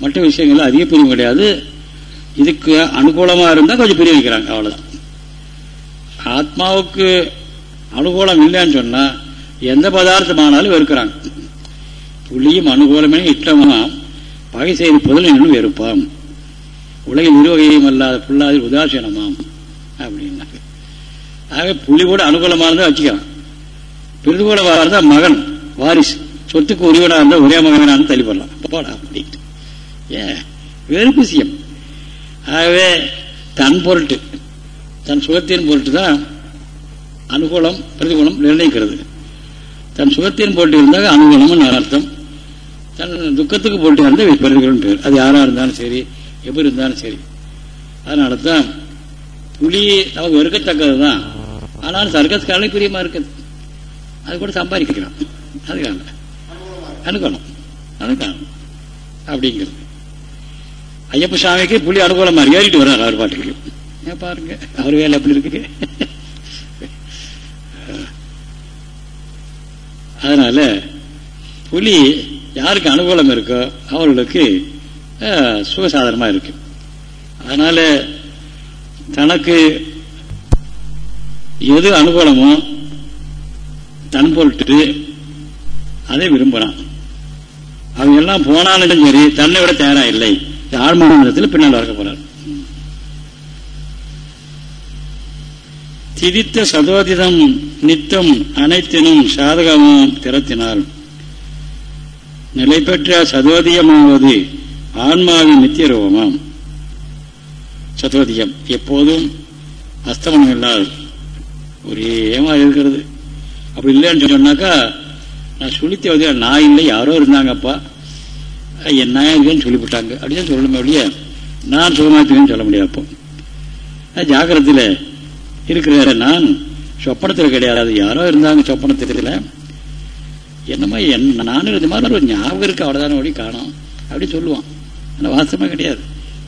மற்ற விஷயங்கள் அதிக பிரியம் கிடையாது. இதுக்கு அனுகூலமாக இருந்தால் கொஞ்சம் பிரிய வைக்கிறாங்க அவ்வளோதான் ஆத்மாவுக்கு அனுகூலம் இல்லைன்னு சொன்னால் எந்த பதார்த்தமானாலும் வெறுக்கிறாங்க. புள்ளியும் அனுகூலமே இஷ்டமாம் பகை செய்து புதலினும் வெறுப்பாம். உலகில் இருவகையும் அல்லாத புல்லாதில் உதாசீனமாம் அப்படின்னாங்க ஆக புலி கூட அனுகூலமாக வச்சுக்கலாம். பிரதிகூலமாக இருந்தால் மகன் வாரிசு. சொத்துக்கு உரிவனாக இருந்தால் ஒரே மகனாக தள்ளிப்படலாம். போடா அப்படின்ட்டு. ஏன்? வெறுப்பு விஷயம். ஆகவே தன் பொருட்டு தன் சுகத்தின் பொருட்டு தான் அனுகூலம் பிரதிகூலம் நிர்ணயிக்கிறது. தன் சுகத்தின் பொருட்டு இருந்தால் அனுகூலம்னு அர்த்தம். தன் துக்கத்துக்கு போட்டு இருந்தால் பிரதிகூலம் பேர். அது யாராக இருந்தாலும் சரி எப்படி இருந்தாலும் சரி. அதனால தான் புலி நமக்கு வெறுக்கத்தக்கது தான் ஆனாலும் சர்க்கஸ்காரனுக்கு பிரியமாக இருக்குது. அது கூட சம்பாதிக்கலாம். அதுக்கான அனுகூலம். அனுக்கணும் அப்படிங்கிறது. ஐயப்ப சாமிக்கு புலி அனுகூலமாக ஏறிட்டு வர்றாரு அவர் பாட்டுக்கு. ஏன் பாருங்க அவர் வேலை எப்படி இருக்கு? அதனால புலி யாருக்கு அனுகூலம் இருக்கோ அவர்களுக்கு சுகசாதனமாக இருக்கு அதனால தனக்கு எது அனுகூலமோ தன் பொருட்டு அதை விரும்புகிறான் அவங்க எல்லாம் போனாலும் சரி தன்னை விட தயாரா இல்லை ஆழ்மானத்தில் பின்னால் வளர்க்க போறார். திதித்த சதோதிதம் நித்தம் அனைத்தினும் சாதகமும் திறத்தினால் நிலை பெற்ற சதோதியமாவது ஆன்மாவின் நித்தியரூபமாம் சதோதியம் எப்போதும் அஸ்தமனம் இல்லாது ஒரே மாதிரி இருக்கிறது. அப்படி இல்லைன்னு சொன்னாக்கா நான் சுழித்தவதி நான் இல்லை யாரோ இருந்தாங்கப்பா. என்ன இருக்கேன்னு சொல்லிவிட்டாங்க. அப்படின்னு சொல்லணுமே அப்படியே நான் சுகமாத்துவேன்னு சொல்ல முடியாது அப்போ. ஜாக்கிரத்தில் இருக்கிற நான் சொப்பனத்தில் கிடையாது. யாரோ இருந்தாங்க சொப்பனத்தில் என்னமோ என் நானும் இருந்த மாதிரி ஒரு ஞாபகம் இருக்கு. அவ்வளோதான ஒடி காணும். அப்படின்னு சொல்லுவான். ஆனால் வாசமாக கிடையாது.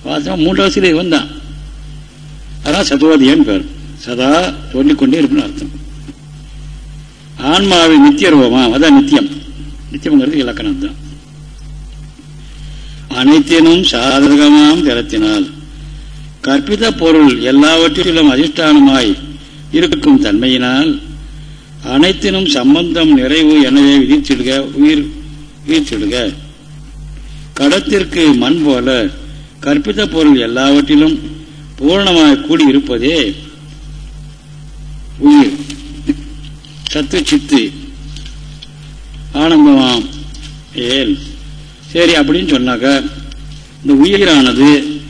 வாசமாக மூன்று சிலை இவன் தான் அதான் சதுவாதியான்னு பேர். சதா தோண்டிக்கொண்டே இருக்குன்னு அர்த்தம். ஆன்மாவின் நித்தியர்வமா அதான் நித்தியம். நித்தியம்ங்கிறது இலக்கணம் தான். அனைத்தினும் சாதகமாம் திறத்தினால் கற்பித பொருள் எல்லாவற்றிலும் அதிஷ்டானமாய் இருக்கும் தன்மையினால் அனைத்தினும் சம்பந்தம் நிறைவு எனவே விதிச்சிடுக உயிர் உயிர்ச்சிடுக கடத்திற்கு மண் போல கற்பித்த பொருள் எல்லாவற்றிலும் பூர்ணமாக கூடியிருப்பதே உயிர். சத்து சித்து. ஆனந்தமாம். ஏல். சரி அப்படின்னு சொன்னாக்க இந்த உயிரானது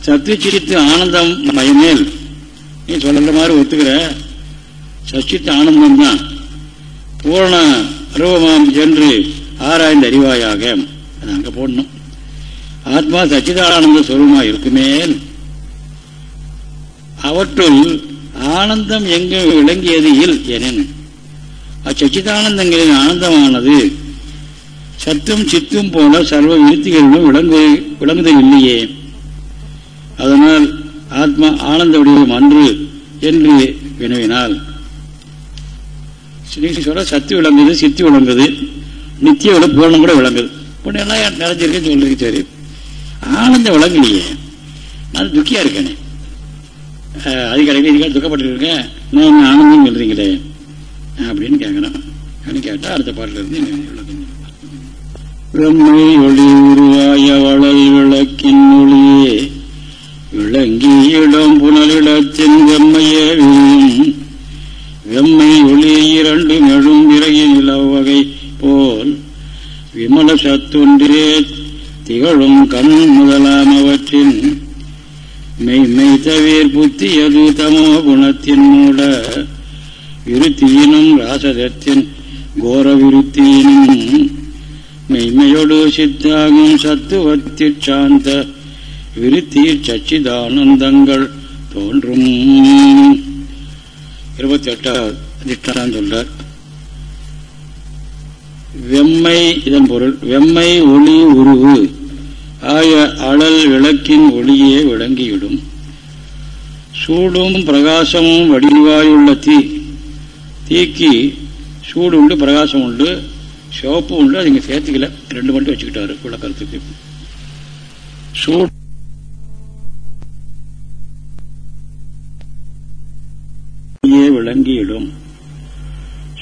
சத்து சிரித்து ஆனந்தம் மயமேல். நீ சொல்ற மாதிரி ஒத்துக்கிற. சச்சித்து ஆனந்தம் தான் பூரண ரூபமாம் என்று ஆராய்ந்து அறிவாயாக. அது அங்கே போடணும். ஆத்மா சச்சிதானந்த சுரூபமா இருக்குமேல் அவற்றுள் ஆனந்தம் எங்கு விளங்கியது இல் என அச்சச்சிதானந்தங்களின் ஆனந்தமானது சத்தும் சித்தும் போல சர்வ விருத்திகளிலும் விளங்கு விளங்குதல் இல்லையே. அதனால் ஆத்மா ஆனந்த வடிவம் அன்று என்று வினவினால். சொல்ல சத்து விளங்குது சித்தி விளங்குது நித்திய விட பூரணம் கூட விளங்குது. பொண்ணு எல்லாம் நிறைஞ்சிருக்கேன்னு சொல்லிருக்கு சரி ஆனந்தம் விளங்கலையே நான் துக்கியா இருக்கேனே. அதிகாரிகள் இதுக்காக துக்கப்பட்டிருக்கேன். நான் ஆனந்தம் சொல்றீங்களே? அப்படின்னு கேட்கணும். அப்படின்னு கேட்டால் அடுத்த பாட்டில் இருந்து வெம்மை ஒளி உருவாய வளல் விளக்கின் ஒளியே. விளங்கி இடம் புனலிடத்தின் வெம்மையே விழும் வெம்மை ஒளி இரண்டு மெழும் விறகி நிலவகை போல் விமல சத்துன்றே திகழும் கண் முதலாம் அவற்றின். மெய்மை தவிர் புத்தியது தமோ குணத்தின் மூட. விருத்தியினும் ராசதத்தின் கோர விருத்தியினும். மெய்மையொடு சித்தாகும் சத்துவத்தி சாந்த விருத்தி சச்சிதானந்தங்கள் தோன்றும். இருபத்தி எட்டாவது திட்டம் சொல்றார். வெம்மை இதன் பொருள் வெம்மை ஒளி உருவு. ஆய அழல் விளக்கின் ஒளியே விளங்கிவிடும். சூடும் பிரகாசமும் வடிவாயுள்ள தீ. தீக்கு சூடு உண்டு பிரகாசம் உண்டு சிவப்பு உண்டு அது இங்கே சேர்த்துக்கல. ரெண்டு மட்டும் வச்சுக்கிட்டாரு விளக்கறதுக்கு. சூடு விளங்கியிடும்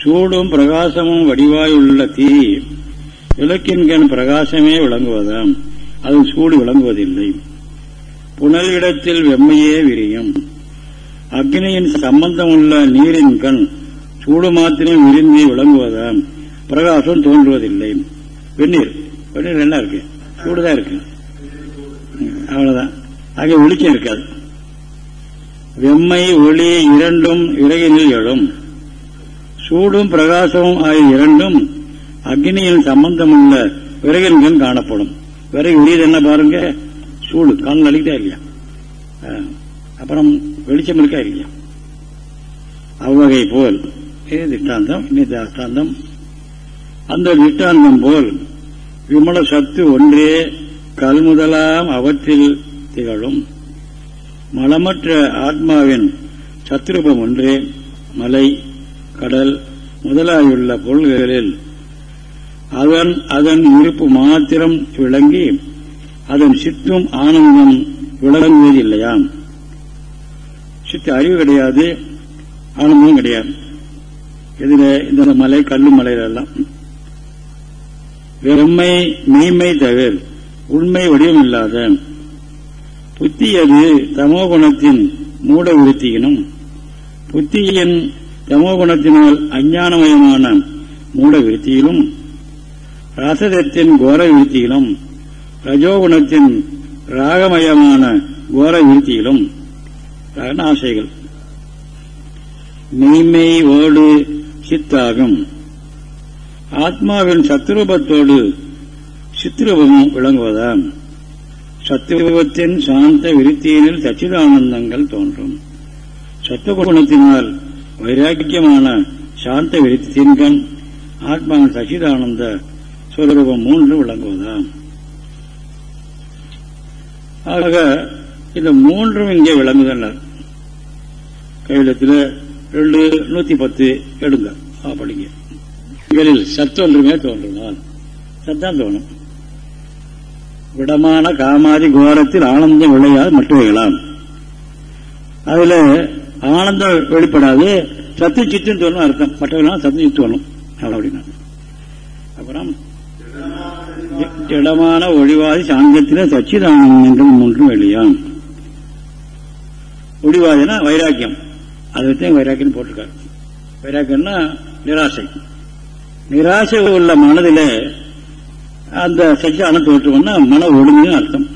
சூடும் பிரகாசமும் வடிவாயுள்ள தீ. விளக்கின்கண் பிரகாசமே விளங்குவதாம். அது சூடு விளங்குவதில்லை. புனல் இடத்தில் வெம்மையே விரியும். அக்னியின் சம்பந்தமுள்ள நீரின் கண் சூடு மாத்திரம் விரும்பி விளங்குவதாம். பிரகாசம் தோன்றுவதில்லை. வெந்நீர். வெந்நீர் என்ன இருக்கு. சூடுதான் இருக்கு. அவ்வளவுதான். அங்கே வெளிச்சம் இருக்காது. வெம்மை ஒளி இரண்டும் விறகினில் எழும். சூடும் பிரகாசமும் ஆகிய இரண்டும் அக்னியின் சம்பந்தமுள்ள விறகின்கள் காணப்படும். விறகு உரியது என்ன பாருங்க? சூடு. கண் அழிக்கதா இல்லையா? அப்புறம் வெளிச்சம் இருக்கா இல்லையா? அவ்வகை போல். இது திட்டாந்தம்? இன்னும் திஷ்டாந்தம் அந்த திட்டாந்தம் போல் விமல சத்து ஒன்றே கல்முதலாம் அவற்றில் திகழும். மலமற்ற ஆத்மாவின் சத்ரூபம் ஒன்றே மலை கடல் முதலாகியுள்ள பொருள்களில் அதன் அதன் இருப்பு மாத்திரம் விளங்கி அதன் சித்தும் ஆனந்தம் விளங்குவது இல்லையாம் சித்து அறிவு கிடையாது ஆனந்தமும் கிடையாது. இதுல இந்த மலை கல்லு மலையிலெல்லாம். வெறுமை மெய்மை தவிர உண்மை வடிவம் இல்லாத புத்தி அது தமோ குணத்தின் மூட விருத்தியினும் புத்தியின் தமோ குணத்தினால் அஞ்ஞானமயமான மூட விருத்தியிலும் ரசதத்தின் கோர விருத்தியிலும் ரஜோகுணத்தின் ராகமயமான கோர விருத்தியிலும் ஆசைகள் மெய்மை ஓடு சித்தாகும். ஆத்மாவின் சத்ரூபத்தோடு சித்ரூபமும் விளங்குவதாம். சத்ருபத்தின் சாந்த விருத்தியினில் சச்சிதானந்தங்கள் தோன்றும். சத்துவகுணத்தினால் வைராக்கியமான சாந்த விருத்தியின் கண் ஆத்மாவின் சச்சிதானந்த சுவரூபம் மூன்று விளங்குவதாம். ஆக இந்த மூன்றும் இங்கே விளங்குகின்றனர் கையிலத்தில் ரெண்டு நூத்தி பத்து எடுங்க படிங்க. இவரில் சத்து ஒன்றுமே தோன்றுனால் சத்தான் தோணும். விடமான காமாதி கோரத்தில் ஆனந்தம் விளையாது மற்றவைகளாம் அதுல ஆனந்தம் வெளிப்படாது. சத்து சித்துன்னு சொல்லணும் அர்த்தம். மற்றவர்களாம் சத்து சித்து வரணும் அப்படின்னா. அப்புறம் திடமான ஒளிவாதி சாந்தத்தில் சச்சிதானந்தம் மூன்றும் இல்லையா? ஒளிவாதினா வைராக்கியம். அதை வச்சு வைராக்கியம் போட்டிருக்காரு. வைராக்கியம்னா நிராசை. நிராசை உள்ள மனதில் அந்த சஞ்சானம் தோற்றுவோம்னா மன ஒழுங்குன்னு அர்த்தம்.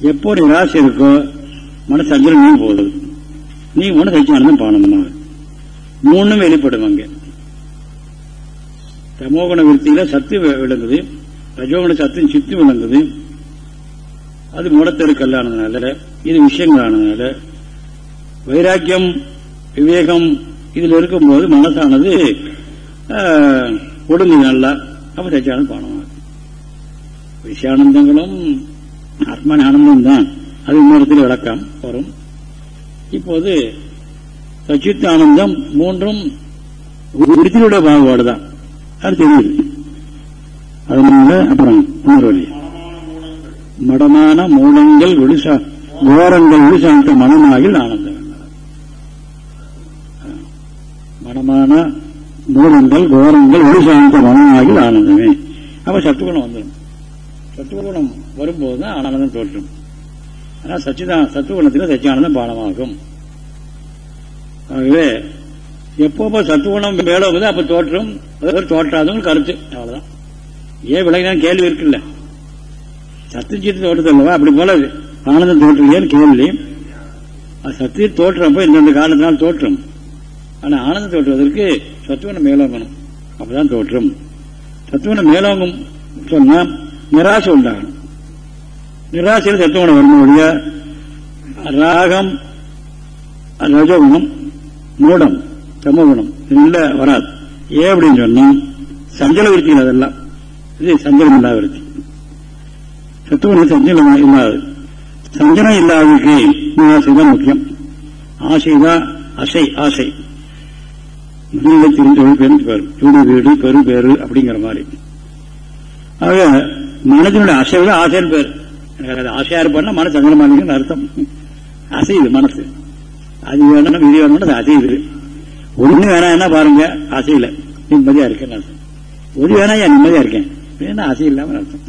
எப்போ நிராசை இருக்கோ மன சஞ்சலம் போகுது. நீ ஒன்று சஞ்சானம் பானமா மூணும் வெளிப்படும் அங்கே தமோகுண விருத்தியில சத்து விளங்குது. ரஜோகுண சத்து சித்து விளங்குது. அது மூடத்தெருக்கல் ஆனதுனால இது விஷயங்கள் ஆனதுனால வைராக்கியம் விவேகம் இதில் இருக்கும்போது மனசானது ஒடுங்கு நல்லா அப்ப சச்சியானந்த பானமாக விஷயானந்தங்களும் ஆத்மான ஆனந்தம் தான் அது இன்னொருத்தில் விளக்கம் வரும். இப்போது சச்சித் ஆனந்தம் மூன்றும் விருத்தியுடைய பாகுபாடு தான். அது தெரியுது. அதனால அப்புறம் மடமான மூலங்கள் ஒடிசா கோரங்கள் ஒளிசாந்த மனமாகில் ஆனந்தம். மடமான மூலங்கள் கோரங்கள் ஒளிசாந்த மனமாகில் ஆனந்தமே. அப்ப சத்துகுணம் வந்துடும் சத்துவகுணம் வரும்போது தான் ஆனந்தம் தோற்றும் ஆனால் சச்சிதான் சத்துவகுணத்துக்கு சச்சியானந்தம் பானமாகும் ஆகவே எப்போ சத்துவகுணம் மேல வந்து அப்போ தோற்றம். தோற்றாதவங்க கருத்து. அவ்வளவுதான். ஏன் விலகினாலும் கேள்வி இருக்குல்ல. சத்துச்சித்து தோற்றது அல்லவா அப்படி போல ஆனந்தம் தோற்றலையேன்னு கேள்வி சத்து தோற்றப்ப இந்தந்த காரணத்தினால் தோற்றம். ஆனா ஆனந்தம் தோற்றுவதற்கு சத்துவனை மேலோங்கணும் அப்பதான் தோற்றம். சத்துவனை மேலோங்கும் சொன்னால் நிராசை உண்டாகணும். நிராசையில் சத்துவகுணம் வரும்போது ராகம் ரஜகுணம் மூடம் தமகுணம் இல்ல வராது. ஏன் அப்படின்னு சொன்னா சஞ்சல விருத்திகள் அதெல்லாம் இது சஞ்சலம் இல்லாத விருத்தி. சத்துவகுணம் சஞ்சலம் இல்லாது சஞ்சலம் இல்லாததுக்கு ஆசைதான் முக்கியம். ஆசைதான் அசை ஆசை. வீடு திருந்தொழில் பெரும் பேர். வீடு வீடு பெரு பேரு அப்படிங்கிற மாதிரி. ஆக மனதினுடைய அசைவு ஆசைன்னு பேர். ஆசையா இருப்பான்னா மனசு சங்கடமானீங்கன்னு அர்த்தம். அசையுது மனசு. அது வேணும் இது வேணும் அது அசையுது ஒண்ணு வேணாம் என்ன பாருங்க அசையில நிம்மதியா இருக்கேன் அர்த்தம். ஒரு வேணா ஏன் நிம்மதியா இருக்கேன்? வேணா அசை இல்லாம அர்த்தம்.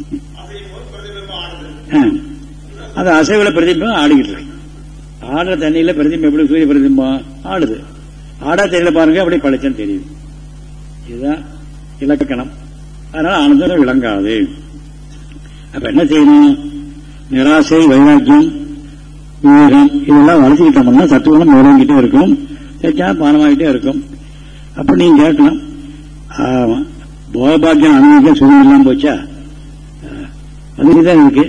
அது அசைவுல பிரதிபிம்பம் ஆடிக்கிட்டு இருக்கு. ஆடுற தண்ணியில பிரதிபிம்பம் எப்படி சூரிய பிரதிபிம்பம் ஆடுது. ஆடா தெரியல பாருங்க அப்படி பழச்சன்னு தெரியுது. இதுதான் இலக்கணம். அதனால ஆனந்தம் விளங்காது. அப்ப என்ன செய்யணும்? நிராசை வைராக்கியம் விவேகம் இதெல்லாம் வளர்த்துக்கிட்டோம்னா சத்துவம் விளங்கிட்டே இருக்கும். சச்சா பானமாகிட்டே இருக்கும். அப்ப நீங்க கேட்கலாம் போகபாக்கியம் அனுபவிக்க சுகம் இல்லாமல் போச்சா? அதுதான் இருக்கு?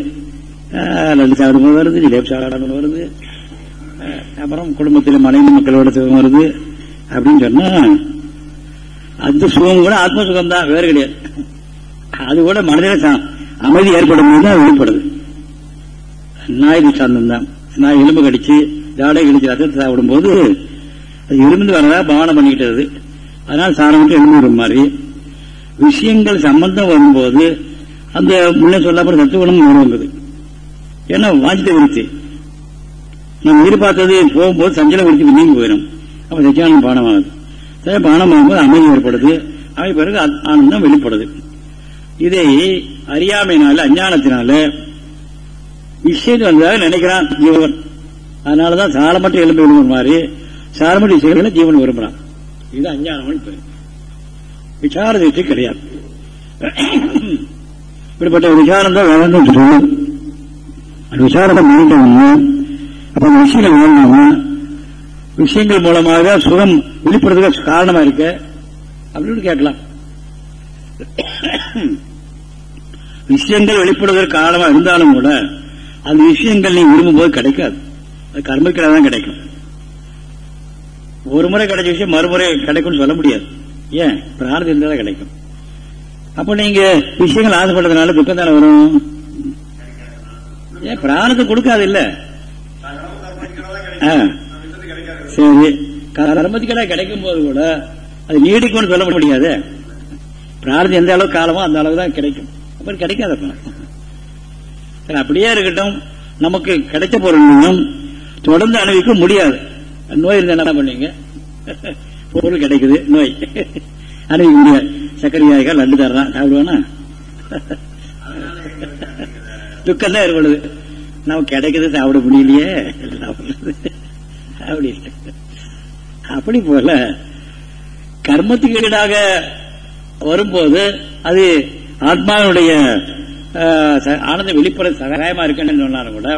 லட்டு சாப்பிடும் வருது ஜிலேப் சாப்பிடும் வருது. அப்புறம் குடும்பத்தில் மனைவி மக்களோட சுகம் வருது அப்படின்னு சொன்னா அந்த சுகம் கூட ஆத்ம சுகம் தான் வேறு கிடையாது. அது கூட மனதில் அமைதி ஏற்படும் போது தான் வெளிப்படுது. நாய் சார்ந்தம் தான் நாய் எலும்பு கடிச்சு ஜாடை கடிச்சு ரத்தத்தை சாப்பிடும் போது அது எலும்பு வரதா பவானம் பண்ணிக்கிட்டது. அதனால சாரம் எலும்பு வரும் மாதிரி. விஷயங்கள் சம்பந்தம் வரும்போது அந்த முன்னே சொல்லப்பட சத்துவகுணம் உருவங்குது ஏன்னா வாஞ்சித்த விருத்தி. நம்ம எதிர்பார்த்தது போகும்போது சஞ்சல விருத்தி நீங்கி போயிடும். அப்ப சச்சியானந்தம் பானமாகுது. பானமாகும்போது அமைதி ஏற்படுது. அவை பிறகு ஆனந்தம் வெளிப்படுது. இதை அறியாமையினால அஞ்ஞானத்தினால விஷயம் வந்ததாக நினைக்கிறான் ஜீவன் அதனாலதான் சாரமற்ற எலும்பு விழுந்த மாதிரி சாரமற்ற விஷயங்களை ஜீவன் விரும்புறான். இது அஞ்ஞானம் பேர். விசார திருஷ்டி கிடையாது. இப்படிப்பட்ட விசாரம் தான் வேணும் அந்த விசாரத்தை மாறிட்டவங்க அப்ப விஷயங்கள் வேணும்னா விஷயங்கள் மூலமாக சுகம் வெளிப்படுறதுக்கு காரணமா இருக்க? அப்படின்னு கேட்கலாம். விஷயங்கள் வெளிப்படுவதற்கு காரணமா இருந்தாலும் கூட அந்த விஷயங்கள் நீ விரும்பும் போது கிடைக்காது. அது கர்மக்கில தான் கிடைக்கும். ஒரு முறை கிடைச்ச விஷயம் மறுமுறை கிடைக்கும்னு சொல்ல முடியாது. ஏன்? பிரார்த்தம் இருந்தால் கிடைக்கும். அப்ப நீங்க விஷயங்கள் ஆசைப்படுறதுனால துக்கம் தானே வரும்? ஏன் பிரார்த்தம் கொடுக்காது இல்ல? சரி. கர்மத்துக்கெல்லாம் கிடைக்கும் போது கூட அது நீடிக்கும்னு சொல்ல முடியாது. பிரார்த்தம் எந்த அளவுக்கு காலமோ அந்த அளவு தான் கிடைக்கும். அப்புறம் கிடைக்காத சரி அப்படியே இருக்கட்டும் நமக்கு கிடைச்ச பொருள் தொடர்ந்து அனுபவிக்க முடியாது. நோய் இருந்தா என்ன பண்ணீங்க பொருள் கிடைக்குது நோய். அனுபவிக்க முடியாது. சக்கரையாய்க்கா லட்டு தர்றான் சாப்பிடுவானா துக்கம் தான் ஏற்படுது. நம்ம கிடைக்குது சாப்பிட முடியலையே. அப்படி அப்படி போல கர்மத்துக்கு ஈடாக வரும்போது அது ஆத்மாவினுடைய ஆனந்த வெளிப்புற சகாயமா இருக்குன்னு சொன்னாலும் கூட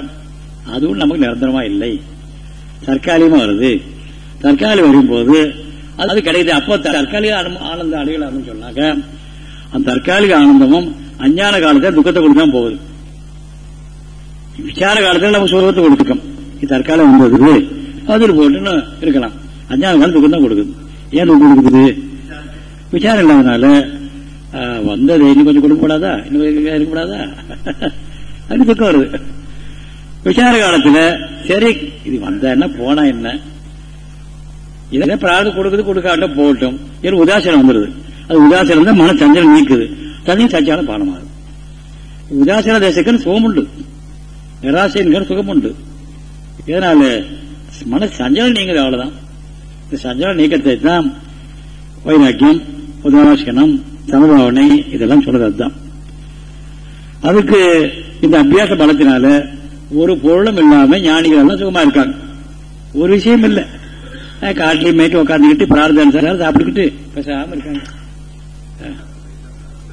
அதுவும் நமக்கு நிரந்தரமா இல்லை. தற்காலிகமா வருது. தற்காலிகம் வரும்போது அது கிடைக்குது. அப்போ தற்காலிக ஆனந்த அப்படின்னு சொன்னாங்க அந்த தற்காலிக ஆனந்தமும் அஞ்ஞான காலத்தில் துக்கத்தை கொடுத்தான் போகுது. விசார காலத்தில் நம்ம சுரூபத்தை கொடுத்துக்கோம் இது தற்காலம் வந்தது அதில் போட்டுன்னு இருக்கலாம். அஞ்ஞான காலம் துக்கம் தான் கொடுக்குது. ஏன் கொடுக்குது? விசாரம் இல்லாதனால வந்தது இன்னும் கொஞ்சம் கொடுக்கப்படாதா? இன்னும் கொஞ்சம் இருக்கக்கூடாதா? அது துக்கம் வருது. விசார காலத்துல சரி இது வந்தா என்ன போனா என்ன? இதெல்லாம் பிரார்த்தம் கொடுக்குது கொடுக்காட்ட போகட்டும். ஏன்னா உதாசீனம் வந்துடுது அது உதாசீனம் தான் மன சஞ்சலம் நீக்குது. தண்ணி சஞ்சாலம் பானமாகுது உதாசீன தேசக்குன்னு சுகம் உண்டு நிராசைன்னு சுகம் உண்டு இதனால மன சஞ்சலம் நீங்குது அவ்வளவுதான். இந்த சஞ்சலம் நீக்கத்தை தான் வைராக்கியம் உதாசீனம் சமபாவனை இதெல்லாம் சொல்றது அதுதான். அதுக்கு இந்த அபியாச பலத்தினால ஒரு பொருளும் இல்லாம ஞானிகள் எல்லாம் சுகமா இருக்காங்க. ஒரு விஷயம் இல்லை. காட்டிலையும் மேய்ட்டு உட்காந்துக்கிட்டு பிரார்த்தனை சாப்பிட்டுக்கிட்டு பேசாம இருக்காங்க.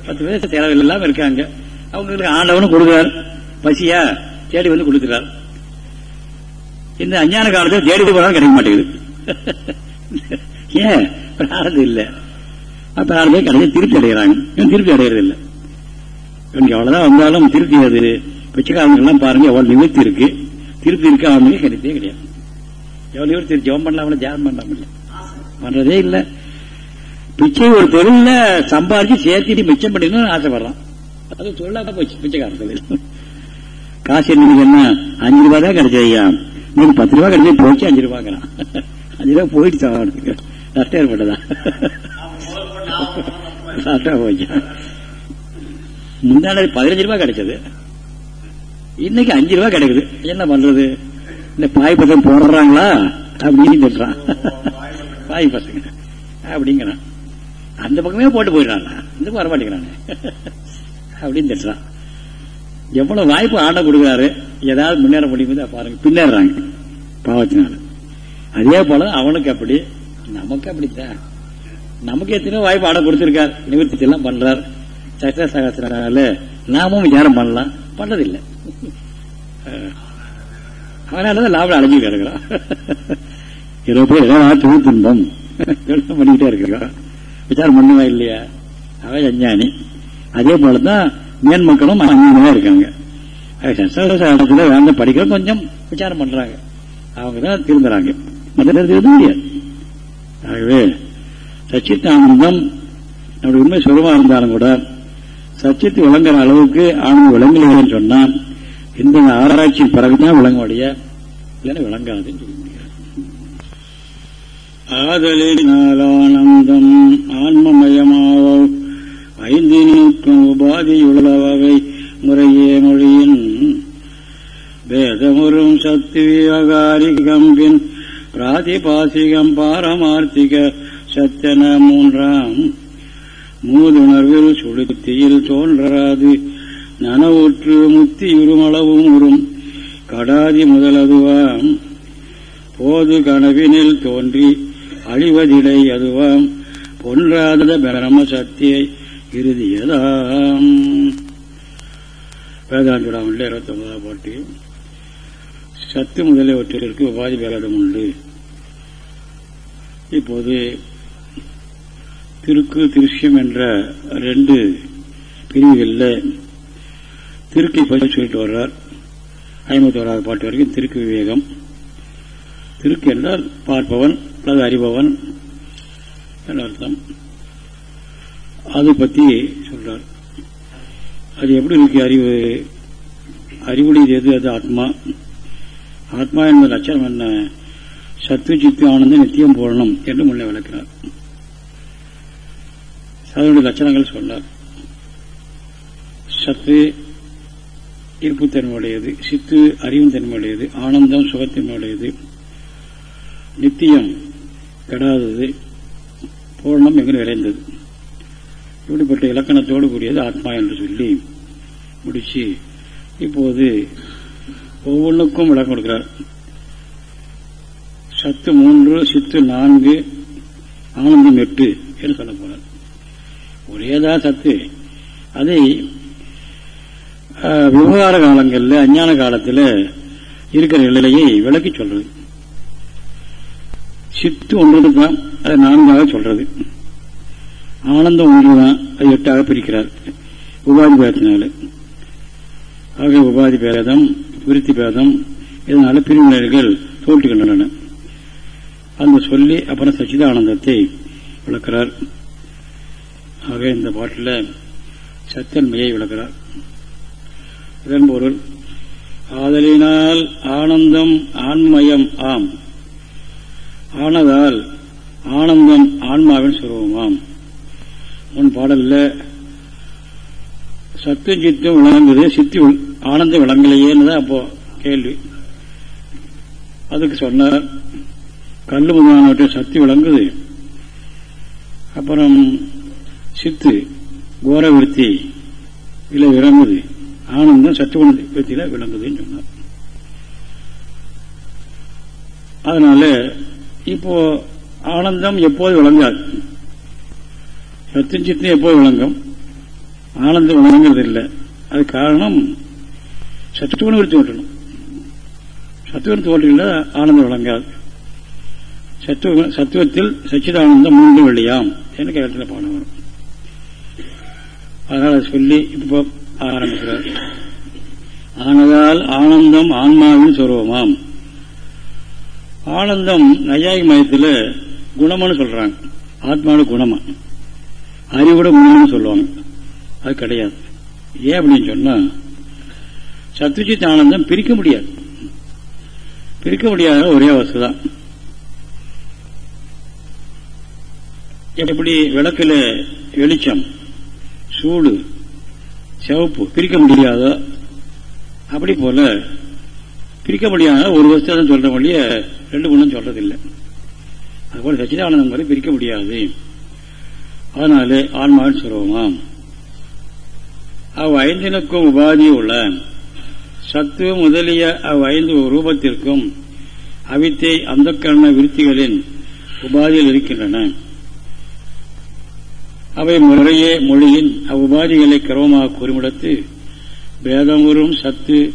பத்து பேர் தேவையில் இல்லாம இருக்காங்க. அவங்களுக்கு ஆண்டவனும் கொடுக்குறார். பசியா தேடி வந்து கொடுக்கிறார். இந்த அஞ்ஞான காலத்தில் தேடி போனாலும் கிடைக்க மாட்டேங்குது. ஏன்? பிரார்த்தம் இல்லை. அப்ப நாலு பேர் கடைசி திருப்தி அடைகிறாங்க. திருப்தி அடைகிறது இல்லை எவ்வளவுதான் வந்தாலும் திருப்தி அது. பிச்சைக்காரங்கெல்லாம் பாருங்க எவ்வளவு நிவர்த்தி இருக்கு. திருப்தி இருக்கு அவங்களுக்கு கிடைத்தே கிடையாது. எவ்வளவு நிவர்த்தி ஜெபம் பண்ணலாம் தியானம் பண்ணலாம் இல்லை பண்றதே இல்ல. பிச்சை ஒரு தொழில சம்பாதிச்சு சேர்த்துட்டு மிச்சம் பண்ணிக்கணும்னு ஆசைப்படுறான். அது தொழிலாக போச்சு பிச்சைக்காரன் தொழில். காசு என்ன என்ன அஞ்சு ரூபாய் தான் கிடைச்சது ஐயா. நீங்க பத்து ரூபாய் கிடைச்சது போச்சு அஞ்சு ரூபாய்க்கிறான் அஞ்சு ரூபாய் போயிடுச்சு அவனுக்கு. நஷ்டம் ஏற்பட்டதா? முன்னாடி பதினஞ்சு ரூபாய் கிடைச்சது. இன்னைக்கு அஞ்சு ரூபாய் கிடைக்குது. என்ன பண்றது? இந்த பாய் பசங்க போடுறாங்களா அப்படின்னு சொல்றான். பாய் பசங்க. அப்படிங்கிறான். அந்த பக்கமே போட்டு போயிடறான். இந்த வர மாட்டேங்கிறானே. அப்படின்னு திட்டுறான். எவ்வளவு வாய்ப்பு ஆண்ட கொடுக்குறாரு. ஏதாவது முன்னேற முடியுமோ பாருங்க. பின்னேறாங்க. பாவத்தினால. அதே போல அவனுக்கு அப்படி நமக்கு அப்படித்தான். நமக்கு எத்தனையோ வாய்ப்பு ஆட கொடுத்திருக்கார். நிவர்த்தி எல்லாம் பண்றார். சக்கர சகசனால நாமும் விசாரம் பண்ணலாம். பண்றதில்லை அதனாலதான் லாபம் அடைஞ்சிட்டு கிடக்கிறான். இருபது பேர் ஏதாவது துன்பம் பண்ணிக்கிட்டே இருக்கிறான். விசாரம் பண்ணுவா இல்லையா? அவன் அஞ்ஞானி. அதே போலதான் மேன் மக்களும் அஞ்ஞானியா இருக்காங்க. இடத்துல வேந்த படிக்கிற கொஞ்சம் விசாரம் பண்றாங்க. அவங்க தான் திரும்புறாங்க மற்ற திருந்த முடியாது ஆகவே சச்சித்தானந்தம் நம்முடைய உண்மை சுரமா இருந்தாலும் கூட சச்சித்து விளங்குற அளவுக்கு ஆனந்தம் விளங்கலைன்னு சொன்னால் இந்த ஆராய்ச்சியின் பிறகுதான் விளங்குடைய இல்லைன்னா விளங்காதுன்னு சொல்ல ஆதலினாலானந்தம் ஆன்மமயமாக ஐந்து நூற்றம் உபாதியுள்ள வகை முறையே மொழியின் வேதமுறும் சத்து விவகாரிகம்பின் பிராதிபாசிகம் பாரமார்த்திக சத்தன மூன்றாம் மூதுணர்வில் சுளுத்தியில் தோன்றாது. நனவுற்று முத்தி இருமளவும் உறும். கடாதி முதலதுவாம். போது கனவினில் தோன்றி அழிவதிலை அதுவாம். பொன்றாத பிரம சக்தியை இறுதியதாம். வேதாந்துடாமல் இருபத்தி ஒன்பதாம் பாட்டு. சத்து முதலியவற்றிற்கு உபாதி பேதம் உண்டு. இப்போது திருக்கு திருஷ்யம் என்ற ரெண்டு பிரிவுகளில் திருக்கை பற்றி சொல்லிட்டு வர்றார். ஐம்பத்தி ஓராவது பாட்டு வரைக்கும் திருக்கு விவேகம். திருக்கு என்றால் பார்ப்பவன் அல்லது அறிபவன் என்ற அர்த்தம். அதை பற்றி சொல்றார். அது எப்படி இருக்கு? அறிவு அறிவுடையது எது? அது ஆத்மா. ஆத்மா என்பது லட்சணம் என்ன? சத்து சித்து ஆனந்தம் நித்தியம் போடணும் என்று முன்னே விளக்கிறார். அதனுடைய லட்சணங்கள் சொன்னார். சத்து இருப்புத்தன்மையுடையது சித்து அறிவும் தன்மையுடையது ஆனந்தம் சுகத்தன்மையுடையது. நித்தியம் கெடாதது பூர்ணம் எங்கு நிறைந்தது. இப்படிப்பட்ட இலக்கணத்தோடு கூடியது ஆத்மா என்று சொல்லி முடிச்சு இப்போது ஒவ்வொன்றுக்கும் விளக்கம் கொடுக்கிறார். சத்து மூன்று சித்து நான்கு ஆனந்தம் எட்டு என்று சொல்ல போறார். ஒரேதான் சத்து அதை விவகார காலங்களில் அஞ்ஞான காலத்தில் இருக்கிற நிலையை விளக்கி சொல்றது. சித்து ஒன்று தான் அதை நான்காக சொல்றது. ஆனந்தம் ஒன்று தான் அது எட்டாக பிரிக்கிறார். உபாதி பேதத்தினால. ஆக உபாதி பேதம் விருத்தி பேதம் இதனால பிரிவினர்கள் தோற்றுகின்றன அந்த சொல்லி அப்புறம் சச்சிதானந்தத்தை விளக்கிறார். ஆக இந்த பாட்டில் சத்தன்மையை விளக்கிறார் இதன் பொருள் ஆதலினால் ஆனந்தம் ஆண்மயம் ஆம். ஆனதால் ஆனந்தம் ஆன்மாவின் சுரூபமாம் உன் பாடல்ல சத்து சித்தம் விளங்குது சித்தி ஆனந்தம் விளங்கலையேன்னு தான் அப்போ கேள்வி. அதுக்கு சொன்னார் கல்லு முதலானவற்றை சக்தி விளங்குது. அப்புறம் சித்து கோர விருத்தி இல்ல விளங்குது ஆனந்தம் சத்துவ விருத்தியில விளங்குதுன்னு சொன்னார். அதனால இப்போ ஆனந்தம் எப்போது விளங்காது? சத்தின் சித்தம் எப்போது விளங்கும்? ஆனந்தம் விளங்குறது இல்லை அது காரணம் சத்துவன் விருத்தி ஓட்டணும். சத்துவன் தோன்றில் ஆனந்தம் விளங்காது. சத்துவ சத்துவத்தில் சச்சிதானந்தம் மூன்று வெள்ளியாம் என்று கேட்டில் பாடம் வரும். அதனால சொல்லி இப்போ ஆரம்பிக்கிறார். ஆனதால் ஆனந்தம் ஆன்மாவின் சொருவமாம். ஆனந்தம் நையாயி மயத்தில் குணம்னு சொல்றாங்க. ஆத்மாவோட குணமா? அறிவோட குணம்னு சொல்லுவாங்க. அது கிடையாது. ஏன் அப்படின்னு சொன்னா சத்துஜித் ஆனந்தம் பிரிக்க முடியாது. பிரிக்க முடியாத ஒரே வசதி தான் எப்படி விளக்குல வெளிச்சம் சூடு சிவப்பு பிரிக்க முடியாத அப்படி போல பிரிக்க முடியாத ஒரு வசதி சொல்ற மொழிய ரெண்டு குணம் சொல்றதில்லை. அதுபோல சச்சிதானந்தம் முறை பிரிக்க முடியாது. அதனால ஆன்மாவின் சுரவமாம் அவ் ஐந்தினுக்கும் உபாதி உள்ள சத்து முதலிய அவ் ஐந்து ரூபத்திற்கும் அவித்தை அந்த கர்ண விருத்திகளின் உபாதியில் இருக்கின்றன. அவை முறையே மொழியின் அவ்வுபாதிகளை கிரமமாக கூறுமிடத்து பேதமுறும் சத்து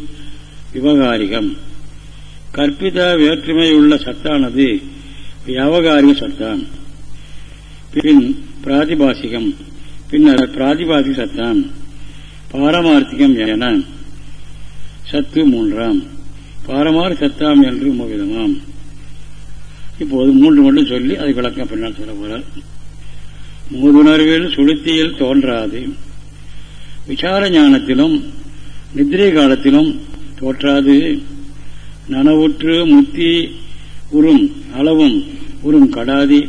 விவகாரிகம். கற்பித வேற்றுமையுள்ள சத்தானது வியாபகாரிக சத்தான். பின் பிராதிபாசிகம். பின்னர் பிராதிபாசிக சத்தான். பாரமார்த்திகம் என. சத்து மூன்றாம். பாரமாறு சத்தாம் என்று மூவிதமாம் இப்போது மூன்று மட்டும் சொல்லி அதை விளக்கம் பின்னால் சொல்ல போகிறார் மூதுணர்வில் சுளுத்தியில் தோன்றாது. விசார ஞானத்திலும் நித்திரை காலத்திலும் தோற்றாது. நனவுற்று முத்தி உறும் அளவும் உறும் கடாதி.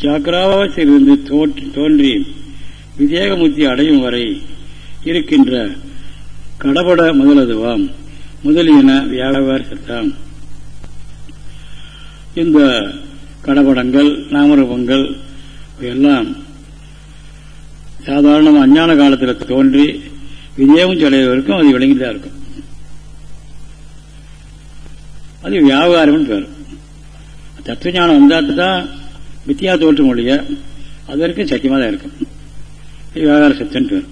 ஜாக்கிராவசிலிருந்து தோன்றி விதேகமுத்தி அடையும் வரை இருக்கின்ற கடபட முதலதுவாம் முதலியன வியாபார சத்தாம். இந்த கடபடங்கள் நாமரூபங்கள் எல்லாம் சாதாரண அஞ்ஞான காலத்தில் தோன்றி விஜயம் வரைக்கும் அது விளங்கிதான் இருக்கும். அது வியாபாரம்னு பேர். தத்துவஞானம் வந்தால் தான் வித்தியா தோற்றம் ஒழிய அது வரைக்கும் சத்தியமாக தான் இருக்கும் வியாபார சத்தன் பேர்.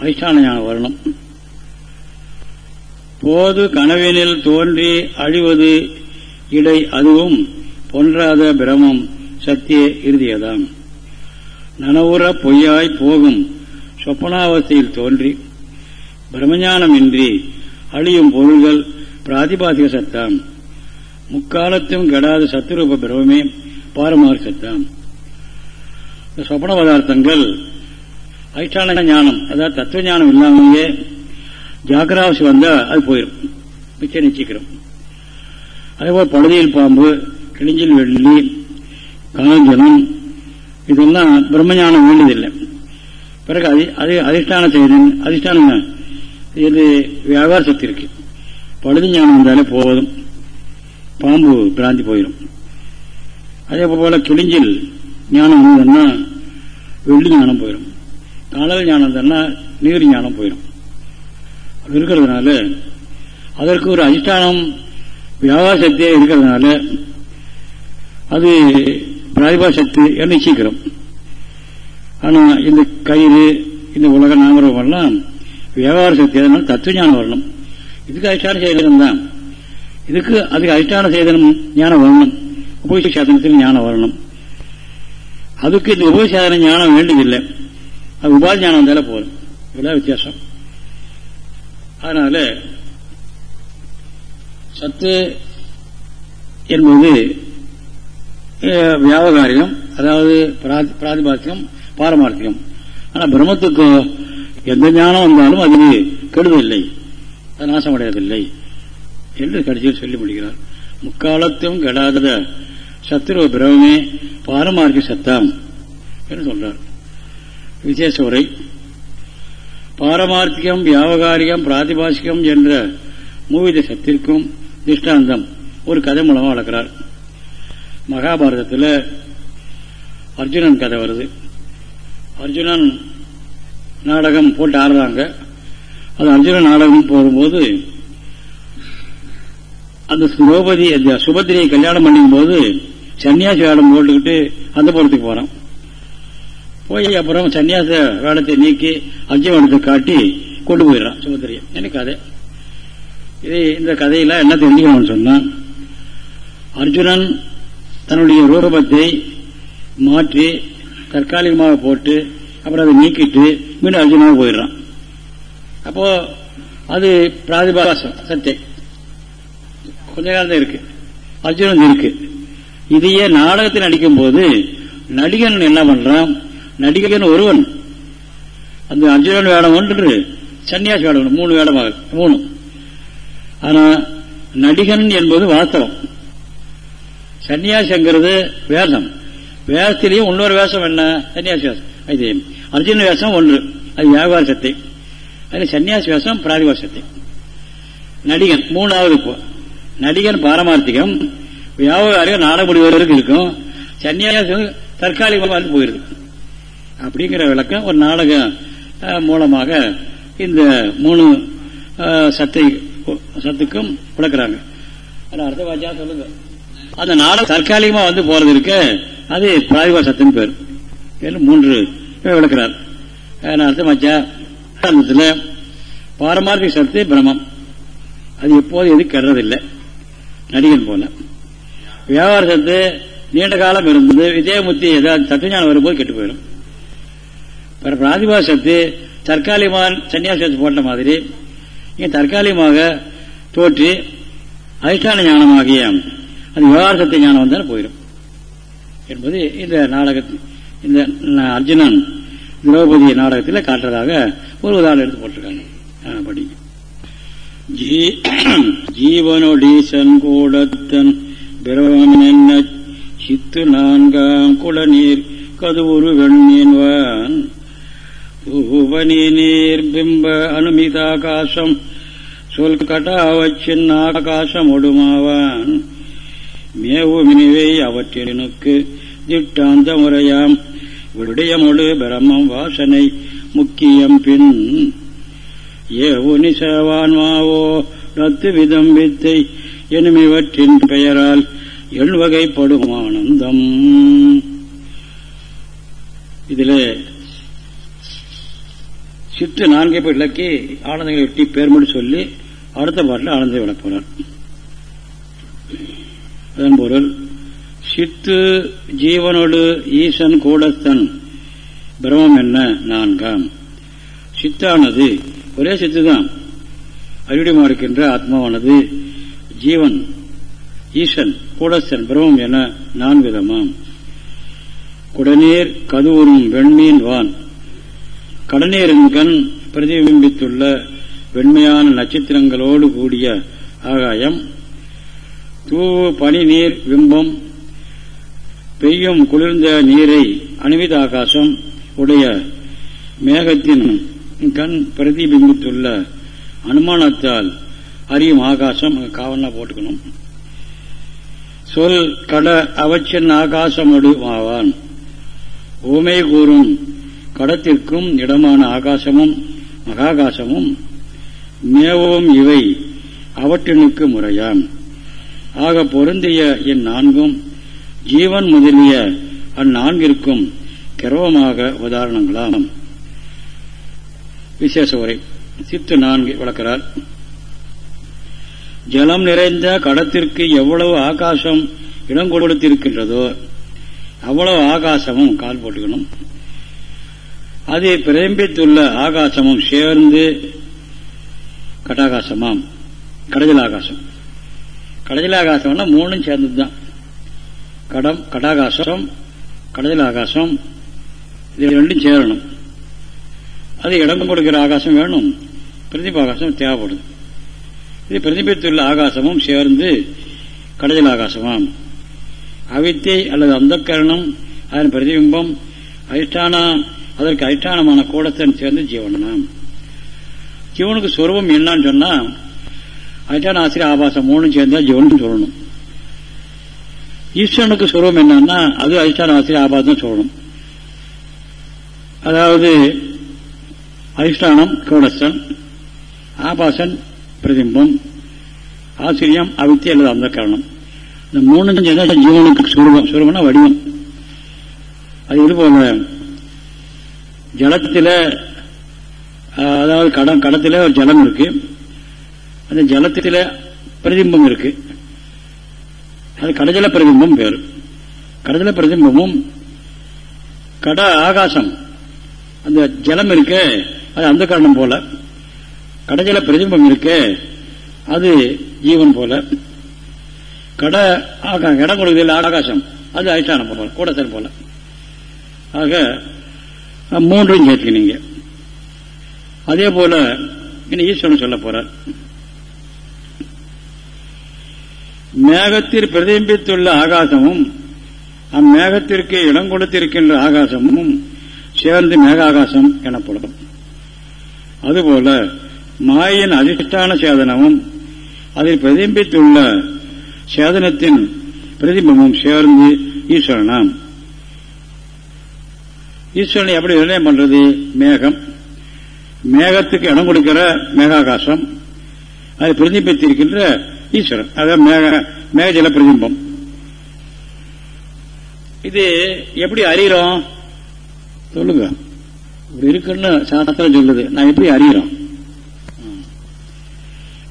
அதிஷ்டான ஞானம் வரணும். போது கனவினில் தோன்றி அழிவது இடை அதுவும் பொன்றாத பிரமம். சத்திய இறுதியதாம். நனவுற பொய்யாய் போகும் சொப்பனாவஸ்தையில் தோன்றி பிரம்மஞானமின்றி அழியும் பொருள்கள் பிராதிபாதிக சத்தாம். முக்காலத்தும் கெடாத சத்துரூப பிரமே பாரமாறு சத்தாம். இந்த சொப்பன பதார்த்தங்கள் அதிஷ்டான ஞானம் அதாவது தத்துவ ஞானம் இல்லாமலேயே ஜாக்கிராவசி வந்தா அது போயிடும் மிச்சம் நிச்சயிக்கிறோம். அதேபோல் பழுதியில் பாம்பு கிழிஞ்சில் வெள்ளி காஞ்சனம் இதெல்லாம் பிரம்மஞானம் வேண்டியதில்லை. பிறகு அது அது அதிஷ்டான செய்தன் அதிஷ்டானம் இது வியாபார சக்தி இருக்கு. பழுது ஞானம் வந்தாலே போதும். பாம்பு பிராந்தி போயிடும் அதே போல கிழிஞ்சில் ஞானம் வந்ததுன்னா வெள்ளி ஞானம் போயிடும் காணல் ஞானம் வந்ததுன்னா நீர் ஞானம் போயிடும் இருக்கிறதுனால அதற்கு ஒரு அதிஷ்டானம் வியாபார சக்தியே இருக்கிறதுனால அது பிராதிபா சக்தி என்ன சீக்கிரம். ஆனா இந்த கயிறு இந்த உலக நாமரம் எல்லாம் வியாபார சக்தி எதனால தத்துவ ஞானம் வரணும். இதுக்கு அதிஷ்டான சேதனம் தான். இதுக்கு அதுக்கு அதிஷ்டான சேதனம் ஞானம் வரணும். உபயோக சாதனத்தில் ஞானம் வரணும். அதுக்கு இந்த உபயோக சாதன ஞானம் வேண்டியதில்லை அது உபாதி ஞானம் வந்தால போதும். இவ்வளவு வித்தியாசம். அதனால சத்து என்பது அஹ், வியாபகாரியம் அதாவது பிராதி- பிராதிபாத்தியம் பாரமார்த்தியம். ஆனால் பிரம்மத்துக்கு எந்த ஞானம் வந்தாலும் அது கெடுதலில்லை. அது நாசமடைவதில்லை என்று கடைசியில் சொல்லி முடிகிறார் முக்காலத்தும் கெடாத சத்துருவ பிரமே பாரமார்க்க சத்தாம் என்று சொல்றார். விசேஷ உரை. பாரமார்த்திகம் வியாபகாரிகம் பிராதிபாசிகம் என்ற மூவித சத்திற்கும் திஷ்டாந்தம் ஒரு கதை மூலமாக வளர்க்கிறார். மகாபாரதத்தில் அர்ஜுனன் கதை வருது. அர்ஜுனன் நாடகம் போட்டு ஆடுறாங்க. அது அர்ஜுனன் நாடகம் போடும்போது அந்த திரௌபதி அந்த சுபத்திரியை கல்யாணம் பண்ணும் போது சன்னியாசி வேடம் போட்டுக்கிட்டு அந்த புறத்துக்கு போறான். போய் அப்புறம் சன்னியாச வேடத்தை நீக்கி அர்ஜுனத்தை காட்டி கொண்டு போயிடுறான் சுபத்திரியை எனக்கு கதை? இது இந்த கதையில என்ன தெரிஞ்சுக்கணும்னு சொன்னா அர்ஜுனன் தன்னுடைய ரூபத்தை மாற்றி தற்காலிகமாக போட்டு அப்புறம் அதை நீக்கிட்டு மீண்டும் அர்ஜுனாக போயிடுறான். அப்போ அது பிராதிபாசம் சத்தை. கொஞ்ச காலம் தான் இருக்கு. அர்ஜுனன் இருக்கு. இதையே நாடகத்தில் நடிக்கும் போது நடிகன் என்ன பண்றான்? நடிகன் ஒருவன். அந்த அர்ஜுனன் வேடம் ஒன்று சன்னியாசி வேடம் ஒன்று மூணு வேடமாக மூணு. ஆனா நடிகன் என்பது வாஸ்தவம். சன்னியாசிங்கிறது வேஷம். வேஷத்திலேயும் இன்னொரு வேஷம் என்ன? சன்னியாசி வேஷம் அது அர்ஜுன வேஷம் ஒன்று. அது வியாபார சத்தை அது சன்னியாசி வேஷம் பிராதிபார சத்தை நடிகன் மூணாவது இப்போ நடிகன் பாரமார்த்திகம். வியாபாரிகள் நாட முடிவதற்கு இருக்கும். சன்னியாசி தற்காலிகமாக வந்து போயிருது அப்படிங்கிற விளக்கம் ஒரு நாடகம் மூலமாக இந்த மூணு சத்தை சத்துக்கும் விளக்குறாங்க. அது அடுத்த வாஜா அந்த நாடகம் தற்காலிகமா வந்து போறது இருக்க அது பிராதிபா சத்தின் பேர். மூன்று விளக்குறார். அர்த்தம் அடுத்த பாரமார்த்திக சத்து பிரமம் அது எப்போது எது கெடுறதில்லை. நடிகன் போல. வியாபார சத்து நீண்ட காலம் இருந்தது. விஜயமுத்தி ஏதாவது தத்துவஞானம் வரும்போது கெட்டு போயிடும். பிற பிராதிபா சத்து தற்காலிகமாக சன்னியாசத்து போட்ட மாதிரி இங்கே தற்காலிகமாக தோற்றி அதிஷ்டான ஞானமாகிய அது விவகார சத்திய ஞானம் வந்தாலும் போயிடும் என்பது இந்த நாடக இந்த அர்ஜுனன் திரௌபதி நாடகத்தில் காட்டுறதாக ஒரு உதாரணம் எடுத்து போட்டிருக்காங்க. ஆ, படி. ஜீ- ஜீவனொடீசன் கூடத்தன் பிரவமென்ன சித்து நான்காம் குளநீர் கதுவுரு வெண்ணீன்வான். தூபனி நீர் பிம்ப அனுமிதாகாசம் சொல் கட்டாவச்சின் ஆகாசம் ஒடுமாவான். மேவு வினிவை அவற்றினுக்கு திட்டாந்த முறையாம். விடயமொழு பிரம்மம் வாசனை முக்கியம் பின் ஏவு நிசவான்மாவோ ரத்து விதம் வித்தை எனும் இவற்றின் பெயரால் எண்வகைப்படும் ஆனந்தம். இதில் சிற்று நான்கை இலக்கி ஆனந்தங்களை ஒட்டி பேர்மொழி சொல்லி அடுத்த பாட்டில் ஆனந்தை விளக்குறார் பொருள் சித்து ஜீவனோடு ஈசன் கூடத்தன். பிரமம் என்ன? நான்காம். சித்தானது ஒரே சித்து தான் இருக்கின்ற ஆத்மாவானது ஜீவன் ஈசன் கூடஸ்தன் பிரமம் என நான்கு விதமாம். குடநீர் கதுவுறும் வெண்மீன் வான். கடநீரின் கண் பிரதிபிம்பித்துள்ள வெண்மையான நட்சத்திரங்களோடு கூடிய ஆகாயம் தூவு பனி நீர் பிம்பம் பெய்யும் குளிர்ந்த நீரை அணிவித ஆகாசம் உடைய மேகத்தின் கண் பிரதிபிம்பித்துள்ள அனுமானத்தால் அறியும் ஆகாசம் காவலா போட்டுக்கணும். சொல் கட அவச்சன் ஆகாசமொடு ஆவான் ஊமை கூறும் கடத்திற்கும் இடமான ஆகாசமும் மகாகாசமும் மேவும் இவை அவற்றினுக்கு முறையான் ஆக பொருந்திய இந்நான்கும் ஜீவன் முதலிய அந்நான்கிற்கும் கிரவமாக உதாரணங்களாம். விசேஷ உரை. சித்து நான்கு விளக்கிறார். ஜலம் நிறைந்த கடத்திற்கு எவ்வளவு ஆகாசம் இடம் கொடுத்திருக்கின்றதோ அவ்வளவு ஆகாசமும் கால் போட்டுக்கணும். அதை பிரம்பித்துள்ள ஆகாசமும் சேர்ந்து கட்டாகாசமாம் கடஜல் ஆகாசம். கடஜல் மூணும் சேர்ந்தது தான் கடம் கடாகாசம் கடஜல் ஆகாசம் இது ரெண்டும் சேரணும். அது இடம் கொடுக்கிற ஆகாசம் வேணும். பிரதிப ஆகாசம் தேவைப்படுது. இது பிரதிபித்துள்ள ஆகாசமும் சேர்ந்து கடதில் ஆகாசமாம் அவித்தை அல்லது அந்த கரணம் அதன் பிரதிபிம்பம் அதிஷ்டான அதற்கு அதிஷ்டானமான கூடத்தன் சேர்ந்து ஜீவனாம். ஜீவனுக்கு சொருபம் என்னன்னு சொன்னா அதிஷ்டான ஆசிரியர் ஆபாசம் மூணும் சேர்ந்தா ஜீவன் சொல்லணும். ஈஸ்வரனுக்கு சுரூபம் என்னன்னா அது அதிஷ்டான ஆசிரியர் ஆபாசம் சொல்லணும். அதாவது அதிஷ்டானம் கோடசன் ஆபாசன் பிரதிம்பம் ஆசிரியம் அவித்தி அல்லது அந்த காரணம். இந்த மூணு சேர்ந்தா ஜீவனுக்கு சுரூபம் சுரூபம்னா வடிவம். அது இது போல ஜலத்தில் அதாவது கடம் கடத்தில் ஒரு ஜலம் இருக்கு. அந்த ஜலத்தில் பிரதிம்பம் இருக்கு. அது கடஜல பிரதிபிம்பம் பேர் கடஜல பிரதிம்பமும் கட ஆகாசம். அந்த ஜலம் இருக்கு அது அந்த காரணம் போல. கடஜல பிரதிம்பம் இருக்கு அது ஜீவன் போல. கட இடம் கொடுக்குதில்ல ஆகாசம். அது அதிஷ்டானம் போல கூடத்தன் போல. ஆக மூன்றையும் சேர்த்துக்கினீங்க. அதே போல இன்னும் ஈஸ்வரன் சொல்ல போறார். மேகத்தில் பிரதிபித்துள்ள ஆகாசமும் அம்மேகத்திற்கு இடம் கொடுத்திருக்கின்ற ஆகாசமும் சேர்ந்து மேகாகாசம் எனப்படும். அதுபோல மாயின் அதிஷ்டான சேதனமும் அதில் பிரதிபித்துள்ள சேதனத்தின் பிரதிபமும் சேர்ந்து ஈஸ்வரனாம். ஈஸ்வரனை எப்படி நிர்ணயம் பண்றது? மேகம். மேகத்துக்கு இடம் கொடுக்கிற மேகாகாசம் அது பிரதிபித்திருக்கின்ற ஈஸ்வரன் அதான் மேக மேகஜல பிரதிபம் இது எப்படி அறிகிறோம் சொல்லுங்க இப்படி இருக்குன்னு சாஸ்திரம் சொல்லுது நான் எப்படி அறிகிறோம்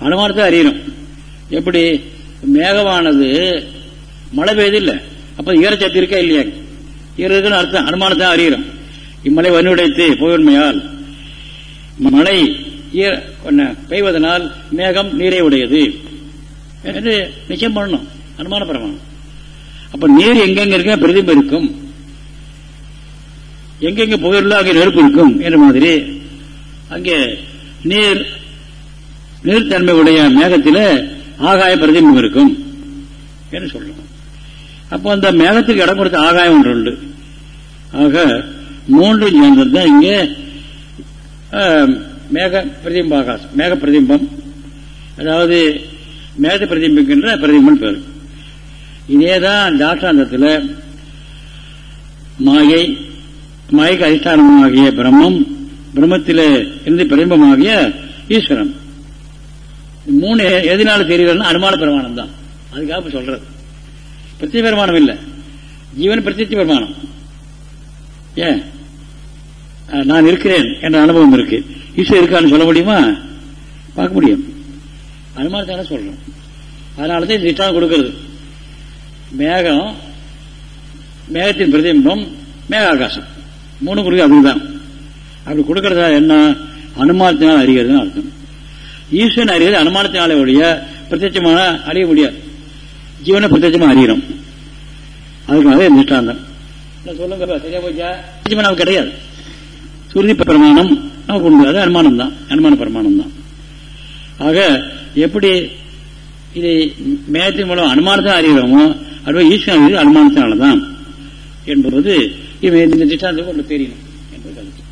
அனுமானத்தை அறிகிறோம் எப்படி மேகமானது மழை பெய்யுது இல்லை அப்ப ஈரச்சத்து இருக்கா இல்லையா ஈரக்குன்னு அர்த்தம் அனுமானத்தை அறிகிறோம் இம்மலை வன்னுடைத்து புகழ்மையால் மழை பெய்வதனால் மேகம் நீரை உடையது என்று நிச்சயம் பண்ணணும். அனுமான பிரமாணம் அப்ப நீர் எங்கெங்க இருக்க பிரதிபம் இருக்கும். எங்கெங்க புகழ்ல அங்கே நெருப்பு இருக்கும். என்ற மாதிரி? அங்கே நீர் நீர்த்தன்மை உடைய மேகத்தில் ஆகாய பிரதிபம் இருக்கும். என்று சொல்லணும் அப்போ அந்த மேகத்துக்கு இடம் கொடுத்த ஆகாயம் ஒன்று உண்டு. ஆக மூன்று சேர்ந்தது தான் இங்கே மேக பிரதிபம் ஆகாசம் மேக பிரதிபம். அதாவது மேக பிரதிபிக்கின்ற பிரதிபம் பேர். இதேதான் தாஷ்டாந்தத்தில் மாயை மாய்க்கு அதிஷ்டானமாகிய பிரம்மம் பிரம்மத்தில் இருந்து பிரதிபமாகிய ஈஸ்வரன். மூணு எதனால தெரியுதுன்னா அனுமான பிரமாணம் தான் அதுக்காக சொல்றது. பிரத்ய பிரமாணம் இல்லை. ஜீவன் பிரத்யட்ச பிரமாணம். ஏன்? நான் இருக்கிறேன் என்ற அனுபவம் இருக்கு. ஈஸ்வரன் இருக்கான்னு சொல்ல முடியுமா? பார்க்க முடியும். அனுமானத்தான சொல்றோம். அதனாலதான் இந்த இஷ்டம் கொடுக்கறது. மேகம் மேகத்தின் பிரதிபிம்பம் மேக ஆகாசம் மூணு கொடுக்க அதுதான் அப்படி கொடுக்கறதா என்ன? அனுமானத்தினால் அறிகிறதுன்னு அர்த்தம். ஈஸ்வரன் அறிகிறது அனுமானத்தினாலே ஒழிய பிரத்யட்சமான அறிய முடியாது. ஜீவனை பிரத்யட்சமா அறிகிறோம். அதுக்காக நிஷ்டாந்தம். சொல்லுங்க சரியா போச்சா நமக்கு கிடையாது. சுருதி பிரமாணம் நமக்கு உண்டு. அது அனுமானம் தான் அனுமான பிரமாணம் தான் ஆக எப்படி இதை மேயத்தின் மூலம் அனுமானத்தை அறிகிறோமோ அதுவே ஈஸ்வரன் அறிவது அனுமானத்தினாலதான் என்பது இவன் இந்த திஷ்டாந்தம் ஒன்று தெரியணும் என்பது கருத்து.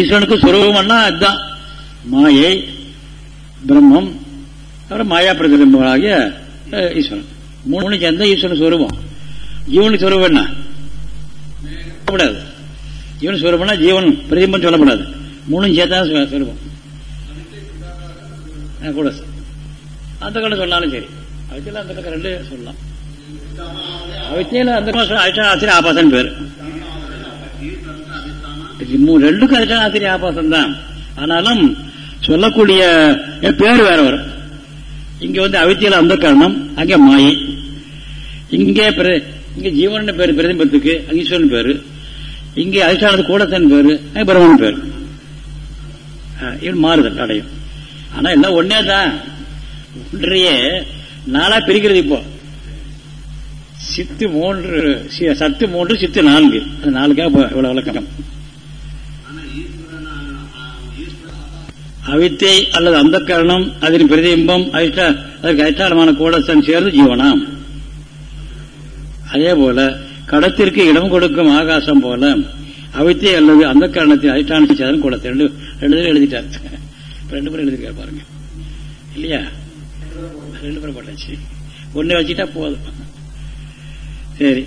ஈஸ்வரனுக்கு சுரூபம்னா அதுதான். மாயை பிரம்மம் அப்புறம் மாயா பிரதிபங்களாகிய ஈஸ்வரன். மூணு சேர்ந்த ஈஸ்வரன் சுரூபம். ஜீவனுக்கு சுரூபம் என்ன? சொல்லப்படாது. ஜீவன் சுரூபம்னா ஜீவன் பிரதிபம் சொல்லப்படாது. மூணும் சேர்த்தா சுரூபம். கூட அந்த கண்ணு சொன்னாலும் சரி. அவித்தியில அந்த கணக்கு ரெண்டு சொல்லலாம். அவித்தியில அந்த ஆசிரியர் ஆபாசன் பேர். ரெண்டுக்கும் அதிர்ஷ்ட ஆசிரியர் ஆபாசம் தான். ஆனாலும் சொல்லக்கூடிய பேர் வேற வரும். இங்க வந்து அவித்தியில அந்த காரணம். அங்கே மாயை. இங்கே இங்க ஜீவன் பேர் பிரதிபத்துக்கு அங்கீஸ்வரன் பேரு. இங்கே அதிர்ஷ்டானது கூடத்தன் பேரு பிரம்மன் பேரு. இவன் மாறுதல் அடையும். ஆனா எல்லாம் ஒன்னே தான். ஒன்றையே நாளா பிரிக்கிறது இப்போ. சித்து மூன்று சத்து மூன்று சித்து நான்கு. அது நாலுக்காக இப்போ இவ்வளவு விளக்கம் அவித்தை அல்லது அந்த கரணம் அதன் பிரதிபிம்பம் அதிஷ்ட அதற்கு அதிஷ்டானமான கூடத்தன் சேர்ந்து ஜீவனாம். அதே போல கடத்திற்கு இடம் கொடுக்கும் ஆகாசம் போல அவித்தை அல்லது அந்த காரணத்தில் அதிஷ்டான சேதன் கூடத்தை ரெண்டு எழுதிட்டார். ரெண்டு பேரும் எழுதிருக்காரு பாருங்க. இல்லையா? ரெண்டு பேரும் போட்டாச்சு. ஒன்னு வச்சுட்டா போதும். சரி.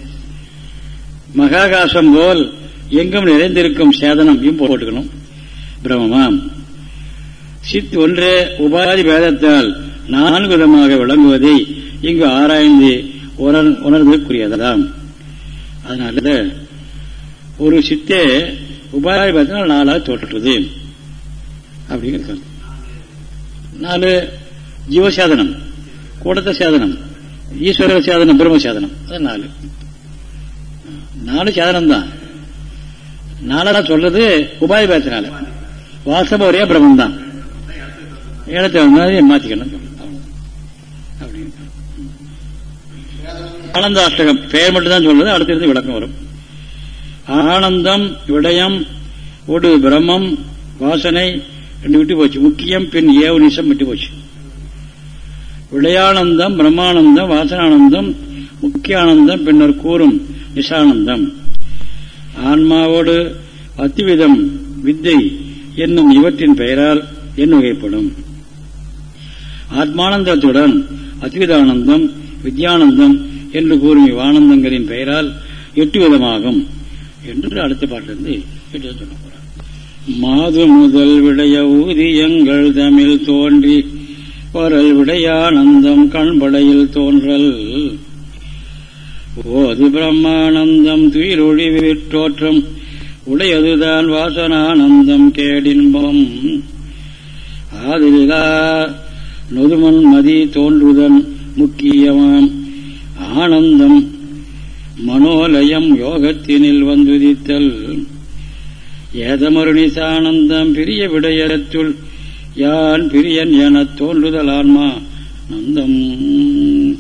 மகாகாசம் போல் எங்கும் நிறைந்திருக்கும் சேதனம் போட்டுக்கணும். பிரம்மமாம். சித் ஒன்றே உபாதி பேதத்தால் நான்கு விதமாக விளங்குவதை இங்கு ஆராய்ந்து உணர்- அதனால ஒரு சித்தே உபாதி பேதத்தினால் நாளாக தோற்றுறது அப்படிங்கிறது நாலு ஜீவசாதனம் கூடத்த சாதனம் ஈஸ்வர சாதனம் பிரம்ம சாதனம் அது நாலு நாலு சாதனம் தான் நாலாம் சொல்றது உபாய பேத்தினால வாசம் ஒரே பிரம்மம் தான் இடத்தை வந்து மாத்திக்கணும் அப்படின்னு ஆனந்த அஷ்டகம் பெயர் மட்டும் தான் சொல்றது அடுத்திருந்து விளக்கம் வரும் ஆனந்தம் விடயம் ஒரு பிரம்மம் வாசனை ரெண்டு விட்டு போச்சு. முக்கியம் பின் ஏவு நிசம் விட்டு போச்சு. விளையானந்தம் பிரம்மானந்தம் வாசனானந்தம் முக்கியானந்தம் பின்னர் கூறும் நிசானந்தம் ஆன்மாவோடு அத்திவிதம் வித்தை என்னும் இவற்றின் பெயரால் என் வகைப்படும். ஆத்மானந்தத்துடன் அத்விதானந்தம் வித்யானந்தம் என்று கூறும் இவ்வானந்தங்களின் பெயரால் எட்டு விதமாகும். என்று அடுத்த பாட்டிலிருந்து எட்டு சொல்லப்படும் மாது முதல் விடைய ஊதியங்கள் தமிழ் தோன்றி வரல் விடையானந்தம் கண்படையில் தோன்றல். ஓது பிரம்மானந்தம் துயிலொழி விற்றோற்றம் உடையதுதான் வாசனானந்தம் கேடின்பம். ஆதிலா நொதுமன் மதி தோன்றுதன் முக்கியமாம். ஆனந்தம் மனோலயம் யோகத்தினில் வந்துதித்தல். ஏதமருணிசானந்தம் பிரிய விடயத்துள் யான் பிரியன் எனத் தோன்றுதல் ஆன்மா நந்தம்.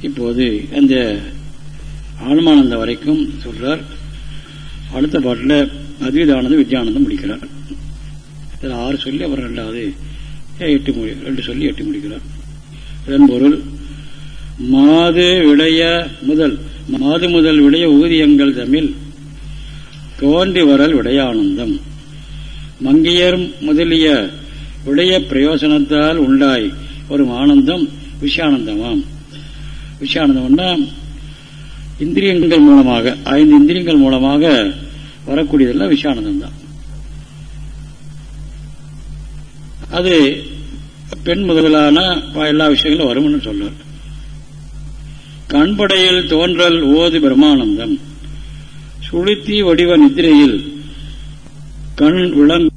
இப்போது அந்த ஆன்மானந்தம் வரைக்கும் சொல்றார். அடுத்த பாட்டில் அத்விதானந்தம் வித்யானந்தம் முடிக்கிறார். இதில் ஆறு சொல்லி அப்புறம் ரெண்டாவது எட்டு முடி ரெண்டு சொல்லி எட்டு முடிக்கிறார். இதன் பொருள் மாது விடைய முதல் மாது முதல் விடைய ஊதியங்கள் தமிழ் தோன்றி வரல் விடையானந்தம். மங்கையர் முதலிய விடைய பிரயோசனத்தால் உண்டாய் வரும் ஆனந்தம் விஷயானந்தமாம் விஷயானந்தம்னா இந்திரியங்கள் மூலமாக ஐந்து இந்திரியங்கள் மூலமாக வரக்கூடியதெல்லாம் விஷயானந்தம் தான் அது பெண் முதலான எல்லா விஷயங்களும் வரும்னு சொல்றார். கண்படையில் தோன்றல் ஓது பிரம்மானந்தம். சுளுத்தி வடிவ நிதிரையில் கண் விளங்க